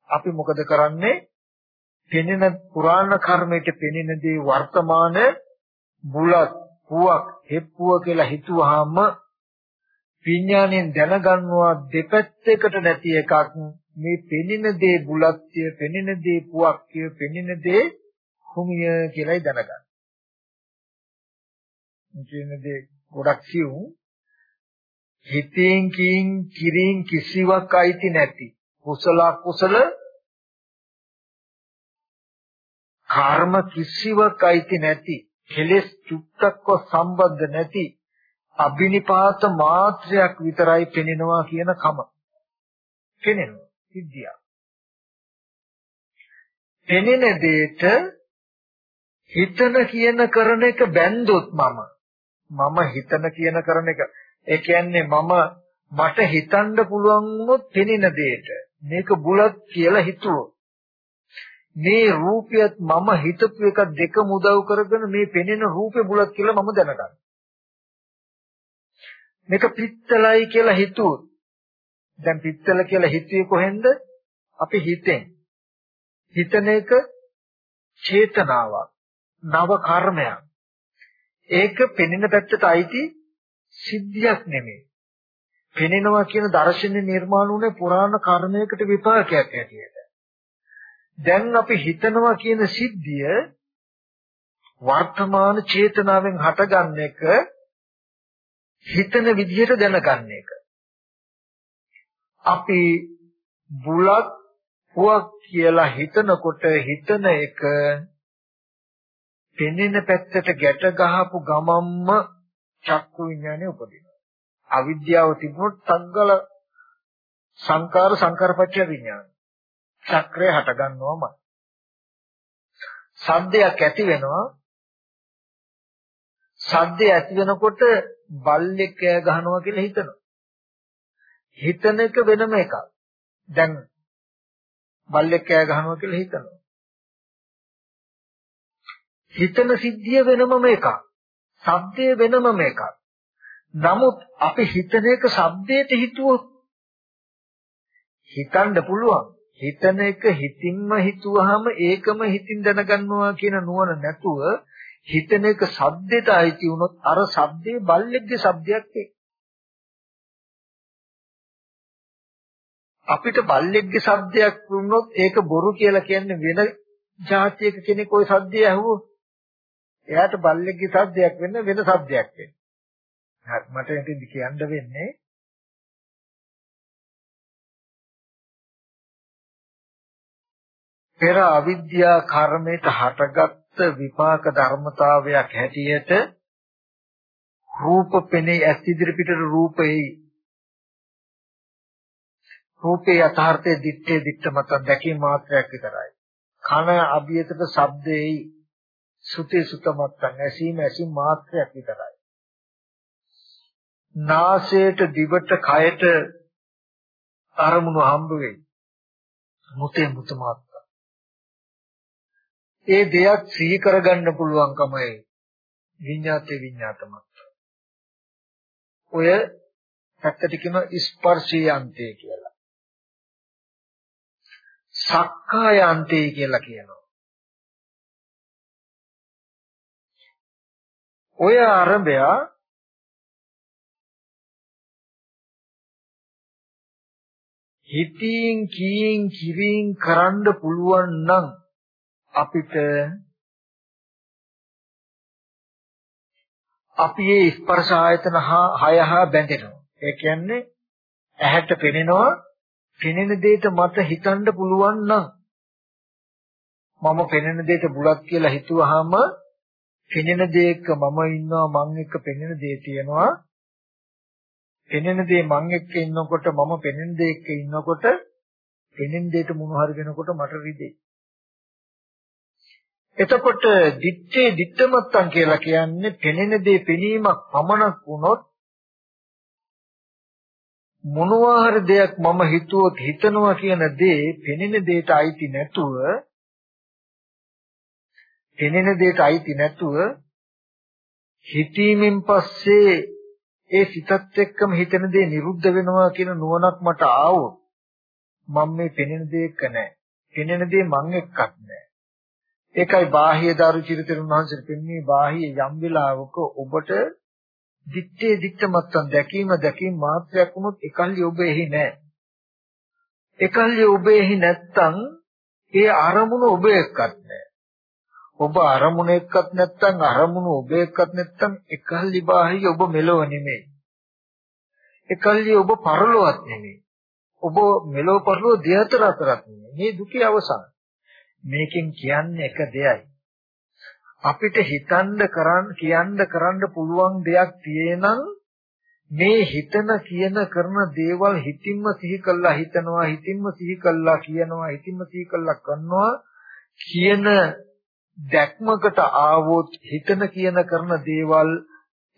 අපි මොකද කරන්නේ? පෙනෙන පුරාණ කර්මයට පෙනෙන දේ වර්තමානයේ බුලත් පුවක් හෙප්පුව කියලා හිතුවාම විඥාණයෙන් දැනගන්නවා දෙපැත්තකට නැති එකක් මේ පෙනෙන දේ බුලත්ය, පෙනෙන දේ පුවක්ය, පෙනෙන දේ කුමිය කියලායි දැනගන්න. කියන දේ ගොඩක් සියුම් හිතින් කින් කිරින් කිසිවක් අයිති නැති කුසල කුසල කර්ම කිසිවක් අයිති නැති කෙලෙස් චුට්ටක්ව සම්බන්ධ නැති අබිනිපාත මාත්‍රයක් විතරයි පෙනෙනවා කියන කම. පෙනෙනවා. සිද්ධිය. පෙනෙන දෙයට හිතන කියන කරන එක බැන්දොත් මම. මම හිතන කියන කරන එක. ඒ කියන්නේ මම මට හිතන්න පුළුවන් වුණොත් පෙනෙන දෙයට. මේක බුලත් කියලා හිතුවොත්. මේ රූපයත් මම හිතපු එක දෙක මුදව් කරගෙන මේ පෙනෙන රූපේ බුලත් කියලා මම දැනගන්නවා. මේක පිත්තලයි කියලා හිතුවොත් දැන් පිත්තල කියලා හිතුවේ කොහෙන්ද? අපි හිතෙන්. හිතන එක චේතනාවක්, නව කර්මයක්. ඒක පෙනෙන පැත්තට අයිති සිද්ධියක් නෙමෙයි. පෙනෙනවා කියන දර්ශනේ නිර්මාණ වුණේ පුරාණ කර්මයකට විපාකයක් ඇටියට. දැන් අපි හිතනවා කියන සිද්ධිය වර්තමාන චේතනාවෙන් හටගන්න එක හිතන විදිහට දැනගන්න එක. අපි බුලත් පුවක් කියලා හිතනකොට හිතන එක පෙනෙන පැත්තට ගැට ගහපු ගමම්ම චක්කු විඥානය උපදිනවා. අවිද්‍යාව තිබුණොත් සංගල සංකාර සංකාරපච්චය විඥාන. චක්‍රය හට ගන්නවමයි. සද්දයක් ඇති වෙනවා. සද්දය ඇති වෙනකොට බල්ලෙක් කෑ ගහනවා කියලා හිතනවා. හිතන එක වෙනම එකක්. දැන් බල්ලෙක් කෑ ගහනවා කියලා හිතනවා. හිතන සිද්ධිය වෙනමම එකක්. ශබ්දය වෙනමම එකක්. නමුත් අපි හිතන එක ශබ්දයට හිතුවොත් හිතන්න පුළුවන්. හිතන එක හිතින්ම හිතුවාම ඒකම හිතින් දැනගන්නවා කියන නුවණ නැතුව හිතන එක සද්දෙට අයිති වුණොත් අර සද්දේ බල්ලෙක්ගේ සද්දයක් එක්ක අපිට බල්ලෙක්ගේ සද්දයක් වුණොත් ඒක බොරු කියලා කියන්නේ වෙන જાතියක කෙනෙක් ওই සද්දය ඇහුවොත් එයාට බල්ලෙක්ගේ සද්දයක් වෙන්න වෙන සද්දයක් වෙන්න. හරි මට ඉතින් කියන්න වෙන්නේ පෙර අවිද්‍යා කර්මයට හටගත් විපාක ධර්මතාවයක් හැටියට රූප පෙනේ ඇස් ඉදිරි පිටට රූපෙයි රූපේ යථාර්ථයේ දිත්තේ දිත්ත මත දැකීම මාත්‍රයක් විතරයි. කන අභියතට ශබ්දේයි සුතේ සුත මත්තන් ඇසීම ඇසීම මාත්‍රයක් විතරයි. නාසයට දිවට කයට අරමුණු හම්බ වෙයි. මුතේ මුත මාත්‍ර ඒ දෙයක් සිහි කරගන්න පුළුවන්කමයි විඤ්ඤාතේ විඤ්ඤාතමත්. ඔය පැත්තට කියන ස්පර්ශීයන්තේ කියලා. සක්කායන්තේ කියලා කියනවා. ඔය ආරම්භය හිතින් කීින් කිරින් කරන්න පුළුවන් නම් අපිට අපි මේ ස්පර්ශ ආයතන හය හා බැඳෙනවා. ඒ කියන්නේ ඇහැට පෙනෙනවා පෙනෙන දෙයට මට හිතන්න පුළුවන් නම් මම පෙනෙන දෙයට බුලත් කියලා හිතුවාම පෙනෙන දෙයක මම ඉන්නවා මං එක්ක පෙනෙන දේ තියෙනවා පෙනෙන දේ මං එක්ක ඉන්නකොට මම පෙනෙන දේ එක්ක ඉන්නකොට පෙනෙන දෙයට මොන හරි වෙනකොට මට රිදෙයි එතකොට දිත්තේ දිත්තමත්තන් කියලා කියන්නේ පෙනෙන දේ පෙනීමක් පමණක් වුණොත් මොනවා හරි දෙයක් මම හිතුවොත් හිතනවා කියන දේ පෙනෙන දෙයට අයිති නැතුව පෙනෙන දෙයට අයිති නැතුව හිතීමෙන් පස්සේ ඒ සිතත් එක්කම හිතන දේ නිරුද්ධ වෙනවා කියන නුවණක් මට ආවොත් මම මේ පෙනෙන දේ එක්ක නැහැ. පෙනෙන දේ මං එක්කත් නැහැ. ඒකයි බාහ්‍ය දාරු චිරිතරුන් වහන්සේ පෙන්වන්නේ බාහ්‍ය යම් වෙලාවක ඔබට දිත්තේ දිත්ත මත්තන් දැකීම දැකීම මාත්‍රයක් වුණොත් එකල්ලි ඔබ එහි නැහැ. එකල්ලි ඔබ එහි නැත්තම් ඒ අරමුණ ඔබ එක්කත් නැහැ. ඔබ අරමුණ එක්කත් නැත්නම් අරමුණු ඔබ එක්කත් නැත්නම් එකල්ලි බාහිය ඔබ මෙලොව නෙමෙයි. එකල්ලි ඔබ පරලොවත් නෙමෙයි. ඔබ මෙලොව පරලොව දෙහතර අතරක් නෙමෙයි. මේ දුකේ අවසාන. මේකෙන් කියන්නේ එක දෙයයි. අපිට හිතන්න කරන්න කියන්න කරන්න පුළුවන් දෙයක් තියෙනං මේ හිතන කියන කරන දේවල් හිතින්ම සිහි කළා හිතනවා හිතින්ම සිහි කළා කියනවා හිතින්ම සිහි කළා කරනවා කියන දැක්මකට ආවොත් හිතන කියන කරන දේවල්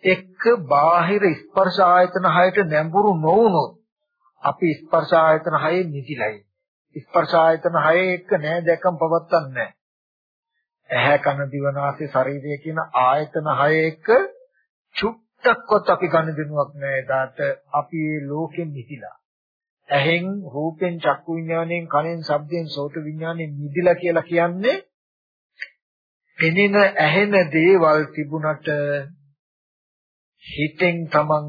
එක්ක බාහිර ස්පර්ශ ආයතන හයට නැඹුරු නොවුනොත් අපි ස්පර්ශ ආයතන හයේ නිදිලයි. ස්පර්ශ ආයතන හයේ එක්ක නෑ දැකම් පවත්තන්නේ නෑ. ඇහැ කන දිව නාසය ශරීරය කියන ආයතන හයේ එක්ක චුට්ටක්වත් අපි ගන්න දෙනුවක් නෑ. ඒකට අපි මේ ලෝකෙන් නිදිලා. ඇහෙන් රූපෙන් චක්කු විඥාණයෙන් කනෙන් ශබ්දයෙන් සෝත විඥාණයෙන් නිදිලා කියලා කියන්නේ පෙනෙන ඇහෙන දේවල් තිබුණට හිතෙන් තමන්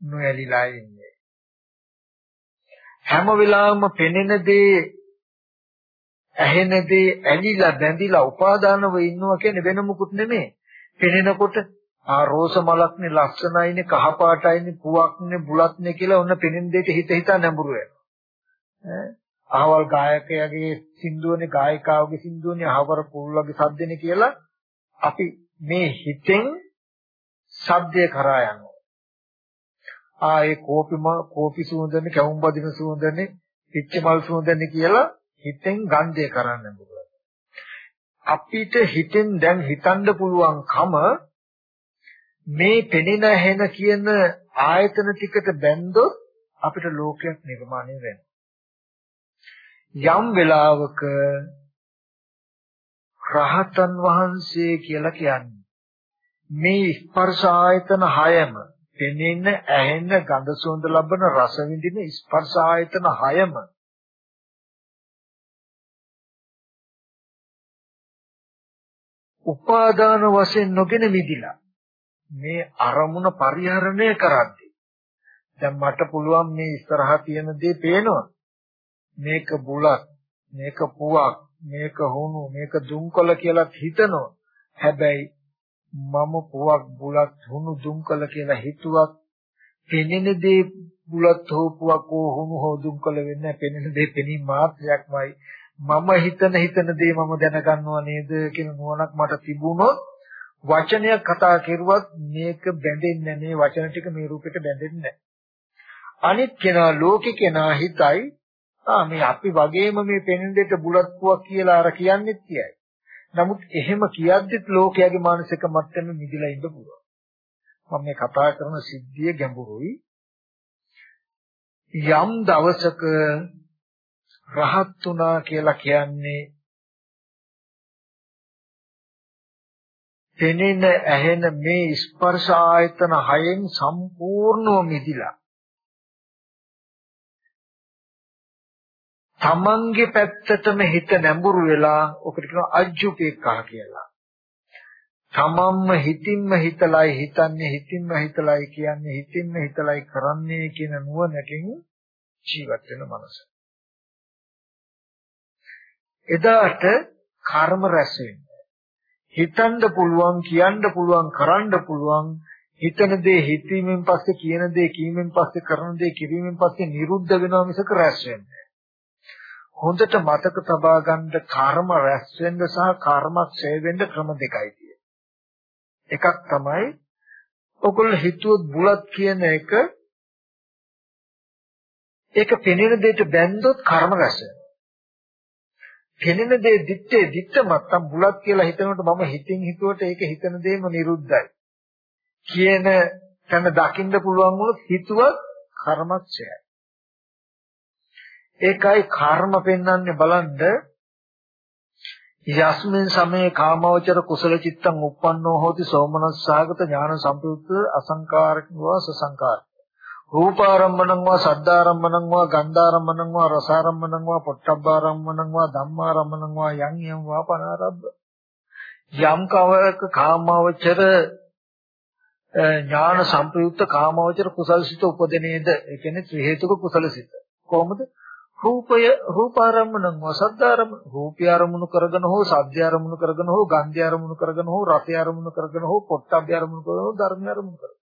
නොඇලිලා ඉන්නේ හැම වෙලාවෙම පෙනෙන දේ ඇහෙන දේ ඇලිලා බැඳිලා උපාදානව ඉන්නවා කියන්නේ වෙන මොකුත් නෙමෙයි පෙනෙනකොට ආ රෝස මලක්නේ ලස්සනයිනේ කහ පාටයිනේ පුවක්නේ බුලත්නේ කියලා ඔන්න පෙනෙන දෙයට හිත හිතා නැඹුරු වෙනවා අහවල් ගායකයාගේ සින්දුවනේ ගායිකාවගේ සින්දුවනේ අහවර පුල්ලගේ සද්දනේ කියලා අපි මේ හිතෙන් සද්දය කරා යනවා. ආ ඒ කෝපිම කෝපි සුවඳනේ කැවුම් බදින සුවඳනේ පිච්ච මල් සුවඳනේ කියලා හිතෙන් ගන්ධය කරන්න පුළුවන්. අපිට හිතෙන් දැන් හිතන්න පුළුවන්කම මේ පෙනෙන හැන කියන ආයතන ටිකට බැන්දොත් අපිට ලෝකයක් නිර්මාණය වෙනවා. යම් වෙලාවක රහතන් වහන්සේ කියලා කියන්නේ මේ ස්පර්ශ ආයතන හයම පෙනෙන ඇහෙන ගඳ සුවඳ ලබන රස විඳින ස්පර්ශ ආයතන හයම උපාදාන වශයෙන් නොගෙන මිදිලා මේ අරමුණ පරිහරණය කරද්දී දැන් මට පුළුවන් මේ ඉස්සරහා තියෙන දේ පේනවා. මේක බුලත් මේක පුවක් මේක හුණු මේක දුම්කොළ කියලා හිතනවා. හැබැයි මම පුවක් බුලත් හුණු දුම්කොළ කියලා හිතුවක් පෙනෙන දේ බුලත් හෝ පුවක් හෝ හුණු හෝ දුම්කොළ වෙන්නේ පෙනෙන දේ පෙනීම මාත්‍රයක්මයි. මම හිතන හිතන දේ මම දැනගන්නවා නේද කියන නුවණක් මට තිබුණොත් වචනයක් කතා කරුවත් මේක බැඳෙන්නේ නැහැ. මේ වචන ටික මේ රූපෙට බැඳෙන්නේ නැහැ. අනිත් කෙනා ලෝකේ කෙනා හිතයි ආ මේ අපි වගේම මේ පෙනෙන දෙට බුලත් පුවක් කියලා අර කියන්නේත් කියයි. නමුත් එහෙම කියද්දිත් ලෝකයාගේ මානසික මට්ටමේ මිදිලා ඉන්න පුළුවන්. මම මේ කතා කරන සිද්ධිය ගැඹුරුයි. යම් දවසක රහත් වුණා කියලා කියන්නේ පෙනෙන ඇහෙන මේ ස්පර්ශ ආයතන හයෙන් සම්පූර්ණව මිදිලා තමන්ගේ පැත්තටම හිත නැඹුරු වෙලා ඔකට කියනවා අජ්ජුපේක්ඛා කියලා. තමන්ම හිතින්ම හිතලයි හිතන්නේ හිතින්ම හිතලයි කියන්නේ හිතින්ම හිතලයි කරන්නේ කියන නුවණකින් ජීවත් වෙන මනස. එදාට කර්ම රැස් වෙන්නේ. හිතන්න පුළුවන් කියන්න පුළුවන් කරන්න පුළුවන් හිතන දේ හිතීමෙන් පස්සේ කියන දේ කීමෙන් පස්සේ කරන දේ කිරීමෙන් පස්සේ නිරුද්ධ වෙනවා මිසක රැස් වෙන්නේ හොඳට මතක තබා ගන්න කර්ම රැස් වෙන්න සහ කර්මක්ෂය වෙන්න ක්‍රම දෙකයි තියෙන්නේ. එකක් තමයි ඔගොල්ලෝ හිතුවොත් බුලත් කියන එක ඒක පෙනෙන දෙයට බැන්දොත් කර්ම රැස් වෙනවා. පෙනෙන දේ දිත්තේ දිත්ත මත්තම් බුලත් කියලා හිතනකොට මම හිතින් හිතුවට ඒක හිතන දෙයම නිරුද්ධයි. කියන තැන දකින්න පුළුවන් වුණොත් හිතුවත් කර්මක්ෂයයි. ඒකයි කර්ම පෙන්වන්නේ බලන්න. යස්මින් සමේ කාමවචර කුසල චිත්තං uppannෝ හෝති සෝමනස්සාගත ඥාන සම්ප්‍රයුක්ත අසංකාරකව සසංකාර රූපාරම්මණං වා සද්ධාරම්මණං වා ගන්ධාරම්මණං වා රසාරම්මණං වා පොට්ටබ්බාරම්මණං වා ධම්මාරම්මණං වා යං යං වා පනාරබ්බ යම් කවක කාමවචර ඥාන සම්ප්‍රයුක්ත කාමවචර කුසලසිත උපදිනේද ඒ කියන්නේ ත්‍රි හේතුක කුසලසිත කොහොමද? රූපය රූපාරම්මණං වසද්දාරම රූපය අරමුණු කරගෙන හෝ සද්දය අරමුණු කරගෙන හෝ ගන්ධය අරමුණු කරගෙන හෝ රසය අරමුණු කරගෙන හෝ පොට්ටබ්බය අරමුණු කරගෙන හෝ ධර්මය අරමුණු කරගෙන.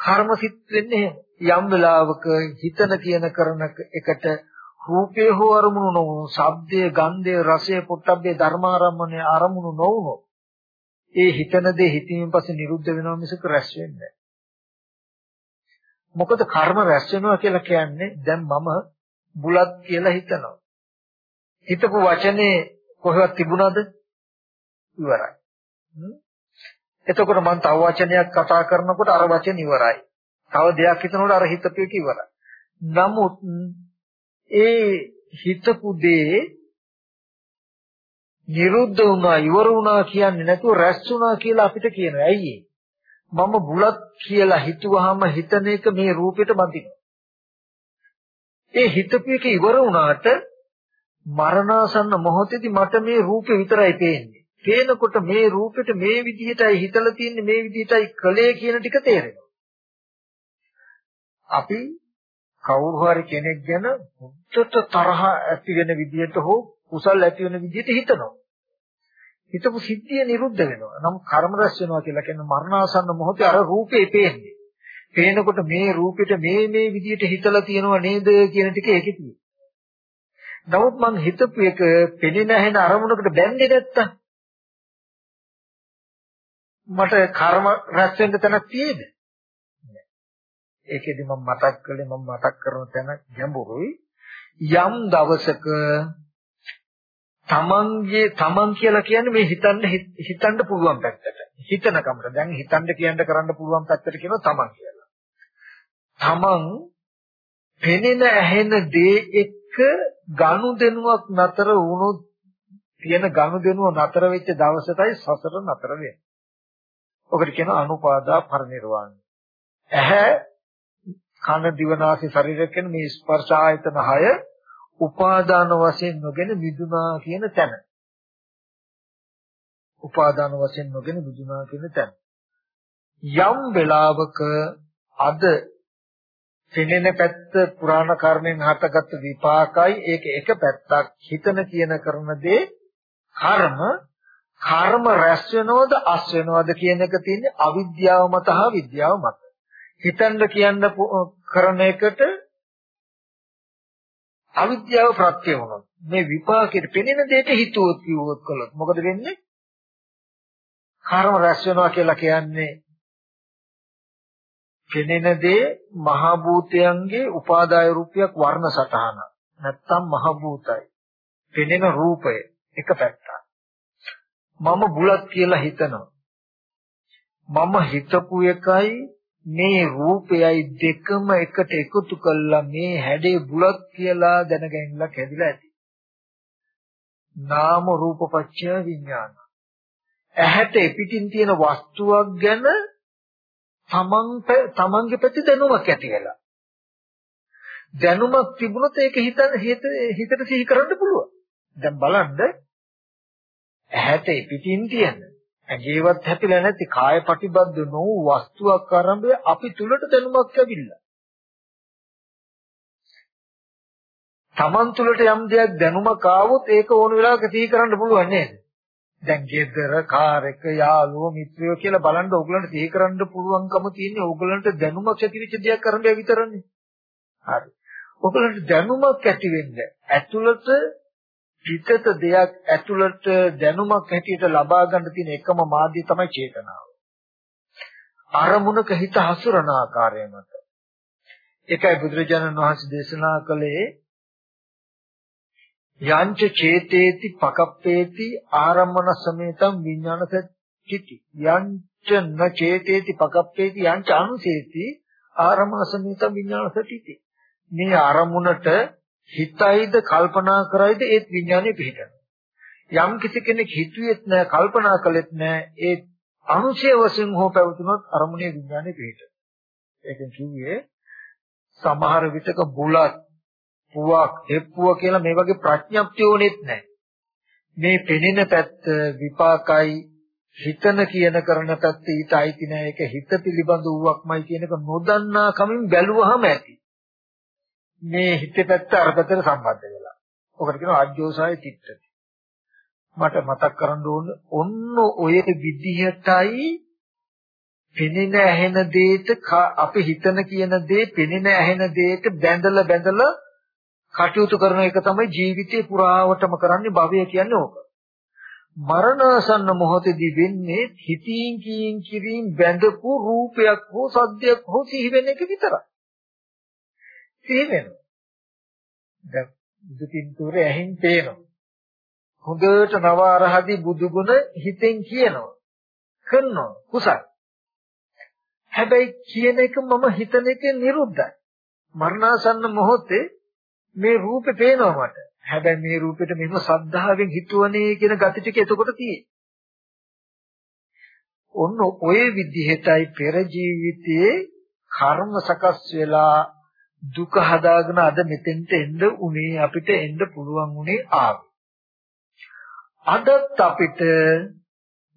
කර්ම සිත් වෙන්නේ යම් වෙලාවක හිතන කියන කරන එකට රූපේ හෝ අරමුණු නොවුණු ශබ්දය ගන්ධය රසය පොට්ටබ්බේ ධර්මාරම්මණය අරමුණු නොවුණු ඒ හිතන දේ හිතීමෙන් පස්සේ නිරුද්ධ වෙනවා මිසක රැස් වෙන්නේ මොකද කර්ම රැස් වෙනවා කියලා කියන්නේ දැන් මම බුලත් කියලා හිතනවා. හිතපු වචනේ කොහෙවත් තිබුණාද? ඉවරයි. එතකොට මම තව වචනයක් කතා කරනකොට අර වචන ඉවරයි. තව දෙයක් හිතනකොට අර හිතපු එක ඉවරයි. නමුත් ඒ හිතපු දේ නිරුද්ධ වුණා ඉවර වුණා කියන්නේ නැතුව රැස් වුණා කියලා අපිට කියනවා. ඇයි ඒ? මම බුලත් කියලා හිතුවාම හිතන එක මේ රූපෙට බඳිනවා. ඒ හිතපු එක ඉවර වුණාට මරණාසන්න මොහොතේදී මට මේ රූපේ විතරයි පේන්නේ. පේනකොට මේ රූපෙට මේ විදිහටයි හිතලා තියන්නේ මේ විදිහටයි කලේ කියන ටික තේරෙනවා. අපි කවුරු හරි කෙනෙක් ගැන මුත්තට තරහ ඇති වෙන විදිහට හෝ කුසල් ඇති වෙන විදිහට හිතනවා. හිතපු සිද්ධිය නිරුද්ධ වෙනවා. නම් කර්ම රැස් වෙනවා කියලා කියන්නේ මරණාසන්න මොහොතේ අර රූපේ පේන්නේ. පේනකොට මේ රූපෙට මේ මේ විදිහට හිතලා තියෙනව නේද කියන ටික ඒකේ තියෙනවා. නමුත් මං හිතපු එක පෙනෙන ඇහෙන අරමුණකට බැඳෙන්නේ නැත්තම් මට කර්ම රැස් වෙන්න තැනක් තියෙද? ඒකෙදි මම මතක් කළේ මම මතක් කරන තැන ගැඹුරුයි. යම් දවසක තමන්ගේ තමන් කියලා කියන්නේ මේ හිතන්න හිතන්න පුළුවන් පැත්තට. හිතන කමට. දැන් හිතන්න කියන්න කරන්න පුළුවන් පැත්තට කියනවා තමන් කියලා. තමන් පෙනෙන ඇහෙන දේ එක්ක ගනුදෙනුවක් නතර වුණොත් තියෙන ගනුදෙනුව නතර වෙච්ච දවසටයි සසර නතර වෙන්නේ. ඔකට කියනවා අනුපාදා පරිනිර්වාණය. ඇහැ කන දිවනාසය ශරීරය කියන මේ ස්පර්ශ ආයතන 6 උපාදාන වශයෙන් නොගෙන මිදුනා කියන තැන. උපාදාන වශයෙන් නොගෙන මිදුනා කියන තැන. යම් වෙලාවක අද පෙනෙන පැත්ත පුරාණ කර්මෙන් හටගත් විපාකයි ඒක එක පැත්තක් හිතන කියන කරන දේ කර්ම කර්ම රැස් වෙනවද අස් වෙනවද කියන එක තියෙන්නේ අවිද්‍යාව මත හා විද්‍යාව මත හිතන්න කියන්න කරන එකට අවිද්‍යාව ප්‍රත්‍ය වුණොත් මේ විපාකෙට පෙනෙන දෙයට හිතුවොත් කිව්වොත් කළොත් මොකද වෙන්නේ? කර්ම රැස් වෙනවා කියලා කියන්නේ පෙනෙන දේ මහ භූතයන්ගේ උපාදාය රූපයක් වර්ණ සටහන නැත්තම් මහ භූතයි. පෙනෙන රූපය එක පැත්තක්. මම බුලත් කියලා හිතනවා. මම හිතපු එකයි මේ රූපයයි දෙකම එකට එකතු කළා මේ හැඩේ බුලත් කියලා දැනගැනලා කැදිලා ඇති. නාම රූප පත්‍ය විඥාන. ඇහැට පිටින් තියෙන වස්තුවක් ගැන තමන් තමන්ගේ ප්‍රති දැනුමක් ඇති වෙලා. දැනුමක් තිබුණොත් ඒක හිත හිතට සිහි කරන්න පුළුවන්. දැන් බලන්න ඇහැට පිටින් තියෙන ඇගේවත් හැපිලා නැති කාය ප්‍රතිබද්ධ නොවු වස්තුවක් ආරම්භය අපි තුලට දැනුමක් ලැබිලා. Taman තුලට යම් දෙයක් දැනුමක් ආවොත් ඒක ඕන වෙලාවක සිහි කරන්න පුළුවන් නේද? දැන් ගෙදර කාර් එක යාළුවෝ මිත්‍රයෝ කියලා බලන්න ඕගලන්ට සිහි කරන්න පුළුවන්කම තියෙන්නේ ඕගලන්ට දැනුමක් ඇතිවෙච්ච දෙයක් කරන්න විතරනේ. හරි. ඕගලන්ට දැනුමක් ඇති වෙන්න ඇතුළත පිටත දෙයක් ඇතුළට දැනුමක් හැටියට ලබා ගන්න තියෙන එකම මාධ්‍ය තමයි චේතනාව. අරමුණක හිත හසුරන ආකාරය මත. ඒකයි බුදුරජාණන් වහන්සේ දේශනා කළේ යංච චේතේති පකප්පේති ආරම්මන සමේතම් විඥානසච්චිති යංච න චේතේති පකප්පේති යංච අනුසේති ආරම්මන සමේතම් විඥානසච්චිති මේ ආරමුණට හිතයිද කල්පනා කරයිද ඒත් විඥානය පිහිටනවා යම් කිසි කෙනෙක් හිතුවේත් නැහැ කල්පනා කළෙත් නැහැ ඒ අනුශය වශයෙන් හෝ පැවතුනොත් අරමුණේ විඥානය පිහිටනවා ඒකෙන් කිව්වේ සමහර විටක බුලත් පුවක් එප්පුව කියලා මේ වගේ ප්‍රඥප්තිය උනේත් නැහැ මේ පෙනෙන පැත්ත විපාකයි හිතන කියන කරන පැත්ත ඊට අයිති නැහැ ඒක හිත පිළිබඳ වූවක්මයි කියන එක නොදන්නා කමින් බැලුවහම ඇති. මේ හිතේ පැත්ත අර පැත්තට සම්බන්ධ වෙලා. ඔකට කියනවා අජ්ජෝසාය චිත්තති. මට මතක් කරන්න ඕන ඔන්න ඔය විදිහටයි පෙනෙන ඇහෙන දේට අපි හිතන කියන දේ පෙනෙන ඇහෙන දේට බැඳලා බැඳලා කටයුතු කරන එක තමයි ජීවිතේ පුරාවටම කරන්නේ භවය කියන්නේ ඕක. මරණසන්න මොහොතේදී වෙන්නේ හිතින් කියින් කිරින් බැඳපු රූපයක් හෝ සද්දයක් හෝ සිහි වෙන එක විතරයි. සිහි වෙනවා. දැන් බුදු පින්තූරේ ඇහින් පේනවා. හොඳට නව අරහදී බුදු ගුණ හිතෙන් කියනවා. කරනවා කුසල. හැබැයි කියන එක මම හිතන එක නිරුද්ධයි. මරණාසන්න මොහොතේ මේ රූපේ පේනවා මට. හැබැයි මේ රූපෙට මෙහෙම සද්ධාවෙන් හිතුවනේ කියන gati ටික එතකොට තියෙන්නේ. ඔන්න ඔය විදිහටයි පෙර ජීවිතයේ කර්ම සකස් වෙලා දුක හදාගෙන අද මෙතෙන්ට එන්න උනේ අපිට එන්න පුළුවන් උනේ ආවේ. අදත් අපිට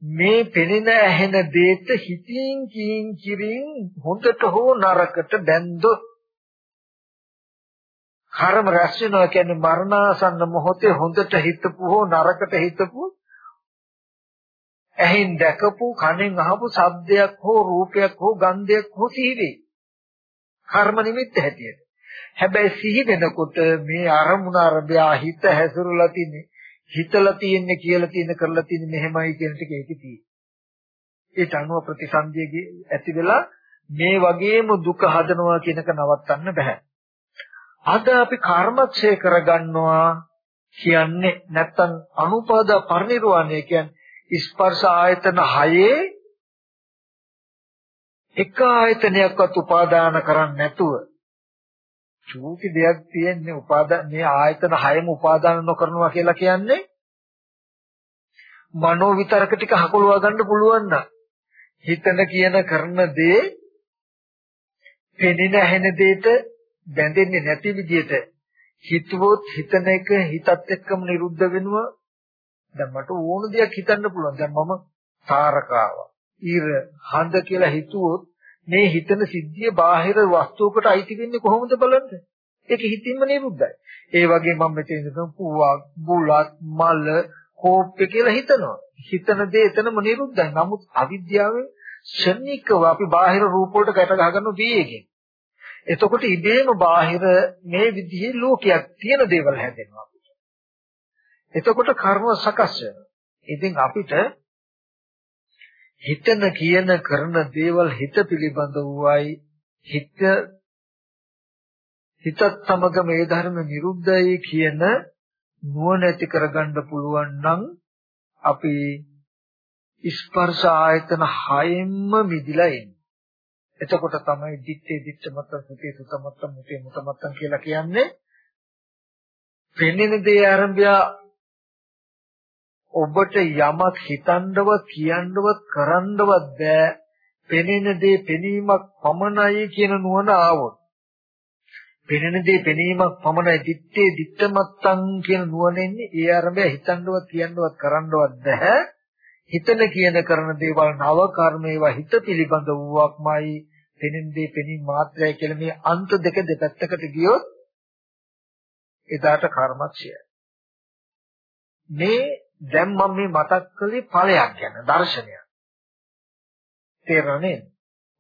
මේ පෙනෙන ඇහෙන දේට හිතින් කියින් කිරින් හොඳට හෝ නරකට බැන්දොත් කර්ම රැස් වෙනවා කියන්නේ මරණාසන්න මොහොතේ හොඳට හිතපු හෝ නරකට හිතපු ඇහෙන් දැකපු කනෙන් අහපු ශබ්දයක් හෝ රූපයක් හෝ ගන්ධයක් හෝ සිහිවේ කර්ම නිමිත්ත හැටියට හැබැයි සිහි වෙනකොට මේ අරමුණ අරබයා හිත හැසිරලා තින්නේ හිතලා තියෙන්නේ කියලා තියෙන කරලා තියෙන්නේ මෙහෙමයි කියන ටික ඒකේ තියෙන්නේ. ඒට අනුව ප්‍රතිසන්දියේ ඇති වෙලා මේ වගේම දුක හදනවා කියනක නවත්තන්න බෑ. අද අපි කර්මක්ෂය කරගන්නවා කියන්නේ නැත්තම් අනුපාද පරිනිර්වාණය කියන්නේ ස්පර්ශ ආයතන හයේ එක ආයතනයක්වත් උපාදාන කරන්නේ නැතුව චූටි දෙයක් තියෙන්නේ උපාදාන මේ ආයතන හයම උපාදාන නොකරනවා කියලා කියන්නේ මනෝ විතරක ටික හකුලවා ගන්න පුළුවන් නම්. හිතන කියන කරන දේ පෙනෙන ඇහෙන දෙයට බැඳෙන්නේ නැති විදිහට හිතුවොත් හිතන එක හිතත් එක්කම නිරුද්ධ වෙනවා. දැන් මට ඕන දෙයක් හිතන්න පුළුවන්. දැන් මම තාරකාව ඊර හඳ කියලා හිතුවොත් මේ හිතන සිද්ධිය බාහිර වස්තුවකට අයිති වෙන්නේ කොහොමද බලන්න? ඒක හිතින්ම නිරුද්ධයි. ඒ වගේ මම මෙතන ඉඳන් පුවක්, බුලත්, මල, කෝප්පේ කියලා හිතනවා. හිතන දේ එතනම නිරුද්ධයි. නමුත් අවිද්‍යාවෙන් ශනිකව අපි බාහිර රූප වලට ගැට ගහගන්න වේගෙන්. එතකොට ඉබේම බාහිර මේ විදිහේ ලෝකයක් තියෙන දේවල් හැදෙනවා අපිට. එතකොට කර්ම සකස් වෙනවා. ඉතින් අපිට හිතන කියන කරන දේවල් හිත පිළිබඳ වූයි හිත හිතත් සමග මේ ධර්ම නිරුද්ධයි කියන නුවණ ඇති කරගන්න පුළුවන් නම් අපි ස්පර්ශ ආයතන හයෙන්ම මිදිලා ඉන්නේ. එතකොට තමයි දිත්තේ දිත්ත මත සුතේ සුත මත මුතේ මුත මත කියලා කියන්නේ. පෙන්ෙන දේ ආරම්භය ඔබට යමක් හිතන්නවත් කියන්නවත් කරන්නවත් බෑ. පෙනෙන දේ පෙනීමක් පමණයි කියන නුවණ ආවොත්. පෙනෙන දේ පෙනීමක් පමණයි දිත්තේ දිත්තමත්තන් කියන නුවණ එන්නේ ඒ ආරම්භය හිතන්නවත් කියන්නවත් කරන්නවත් බෑ. හිතන කියන කරන දේවල් නව කර්ම ඒවා හිත පිළිබඳ වූවක්මයි. පෙනෙන දේ පෙනීම මාත්‍රයි කියලා මේ අන්ත දෙක දෙපැත්තකට ගියොත් එදාට කර්මක්ෂයයි. මේ දැන් මම මේ මතක් කළේ ඵලයක් ගැන දර්ශනයක්. තේරෙන්නේ?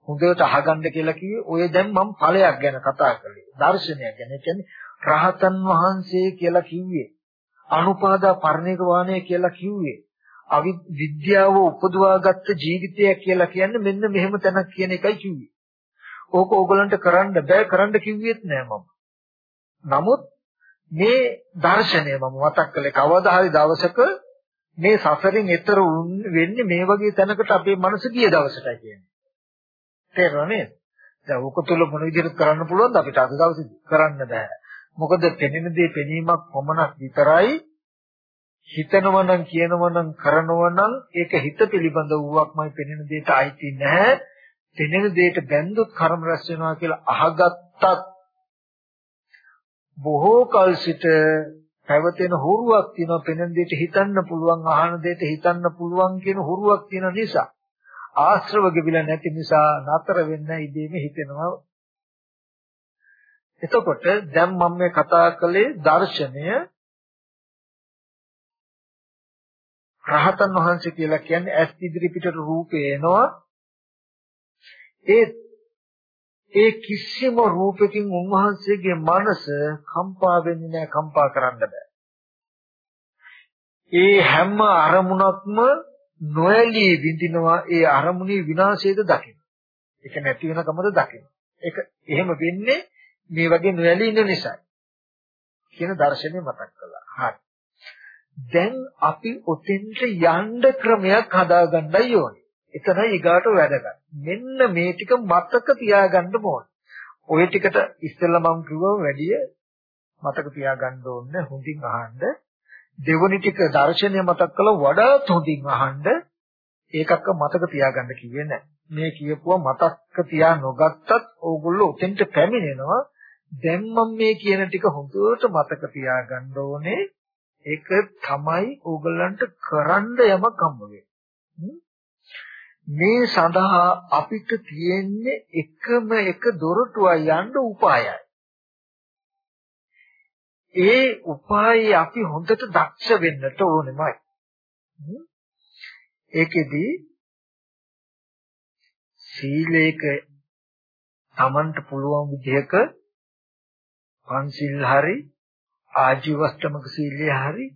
හොඳට අහගන්න කියලා කිව්වේ ඔය දැන් මම ඵලයක් ගැන කතා කළේ. දර්ශනයක් ගැන. ඒ කියන්නේ රහතන් වහන්සේ කියලා කිව්වේ. අනුපාදා පරිණිරවාණය කියලා කිව්වේ. අවිද්‍යාව උපදවාගත්ත ජීවිතය කියලා කියන්නේ මෙන්න මෙහෙම තැනක් කියන එකයි කිව්වේ. ඕක ඕගලන්ට කරන්න බෑ කරන්න කිව්වෙත් නෑ මම. නමුත් මේ දර්ශනය මම මතක් කළේ කවදා හරි දවසක මේ සසරින් එතර වෙන්නේ මේ වගේ තැනකට අපේ මනස ගිය දවසටයි කියන්නේ. තේරෙනව නේද? දැන් ඔක තුල මොන විදිහට කරන්න පුළුවන්ද අපිට අද දවසේ කරන්න බෑ. මොකද පෙනෙන දේ පෙනීමක් පමණක් විතරයි හිතනවා නම් කියනවා නම් කරනවා නම් ඒක හිත පිළිබඳ වූවක්මයි පෙනෙන දෙයට අයිති නැහැ. පෙනෙන දෙයට බැඳුත් කර්ම රැස් වෙනවා කියලා අහගත්තත් බොහෝ කල් සිට පැවතෙන හුරුවක් තියෙනවා පෙනෙන දෙයට හිතන්න පුළුවන් අහන දෙයට හිතන්න පුළුවන් කියන හුරුවක් තියෙන නිසා. ආශ්‍රව ගෙවිලා නැති නිසා නතර වෙන්න ඉදීම හිතෙනවා. එතකොට දැන් මම මේ කතා කළේ දර්ශනය රහතන් වහන්සේ කියලා කියන්නේ ඇස් ඉදිරි පිටට රූපේ එනවා. ඒ ඒ කිසිම රූපකින් උන්වහන්සේගේ මනස කම්පා වෙන්නේ නැහැ කම්පා කරන්න බෑ. ඒ හැම අරමුණක්ම නොඇලී විඳිනවා ඒ අරමුණේ විනාශයද දකින්න ඒක නැති වෙනකමද දකින්න ඒක එහෙම වෙන්නේ මේ වගේ නොඇලී ඉන්න නිසායි කියන දර්ශනය මතක් කළා. හරි. දැන් අපි ඔතෙන්ට යන්න ක්‍රමයක් හදාගන්නයි ඕනේ. එතනයි ඊගාට වැඩගත්. මෙන්න මේ ටික මතක තියාගන්න ඕනේ. ওই ටිකට ඉස්සෙල්ලා මම කිව්වා වැඩිය මතක තියාගන්න ඕනේ හොඳින් අහන්න. දෙවනි ටික දර්ශනය මතක් කළා වඩාත් හොඳින් අහන්න. ඒකක්ක මතක තියාගන්න කිව්වේ නැහැ. මේ කියපුවා මතක තියා නොගත්තත් ඕගොල්ලෝ උතෙන්ට පැමිණෙනවා. දැන් මම මේ කියන ටික හොඳට මතක තියාගන්න ඕනේ. ඒක තමයි ඕගලන්ට කරන්න යමක් හම්බ මේ සඳහා අපිට තියෙන්නේ එකම එක දොරටුවයි යන්න උපායයි. ඒ උපායය අපි හොඳට දක්ෂ වෙන්නට ඕනෙමයි. ඒකෙදි සීලේක Tamanට පුළුවන් විදිහක පන්සිල් හරි ආජීවස්තමක සීලය හරි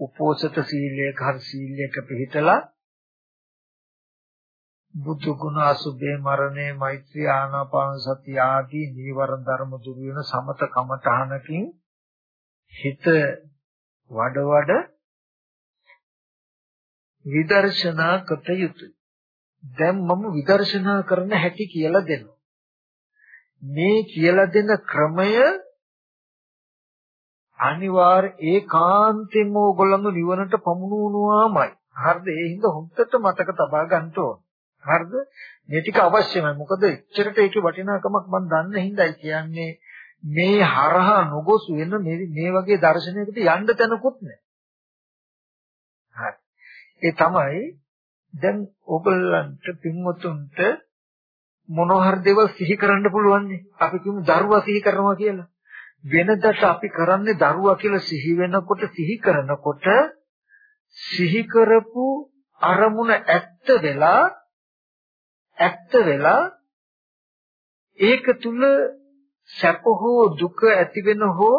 උපෝසත සීලයක හරි සීලයක පිළිතලා බුදු ගුණ අසුභේ මරණේ මෛත්‍රී ආනාපාන සති ආදී නීවරණ ධර්ම දුරු වෙන සමත කමඨහනකින් හිත වඩ වඩ විදර්ශනා කත යුතුයි. දැන් මම විදර්ශනා කරන හැටි කියලා දෙනවා. මේ කියලා දෙන ක්‍රමය අනිවාර්ය ඒකාන්තයෙන්ම ඕගොල්ලන්ව නිවනට පමුණුවනවාමයි. හරිද? ඒ හින්දා හොඳට මතක තබා ගන්න ඕන. හරිද? මේ ටික අවශ්‍යමයි. මොකද එච්චරට ඒකේ වටිනාකමක් මම දන්න හින්දායි කියන්නේ මේ හරහා නොගොස් වෙන මේ වගේ දර්ශනයකට යන්න තැනකුත් නැහැ. හරි. ඒ තමයි දැන් ඕගොල්ලන්ට පින්වතුන්ට මොනෝහර දේවල් සිහි කරන්න පුළුවන් නේ. අපි කියමු දරුවා සිහි කරනවා කියලා. වෙනදට අපි කරන්නේ දරුවා කියලා සිහි වෙනකොට සිහි කරනකොට සිහි කරපු අරමුණ ඇත්ත වෙලා ඇත්ත වෙලා ඒක තුල සැප හෝ දුක ඇති වෙන හෝ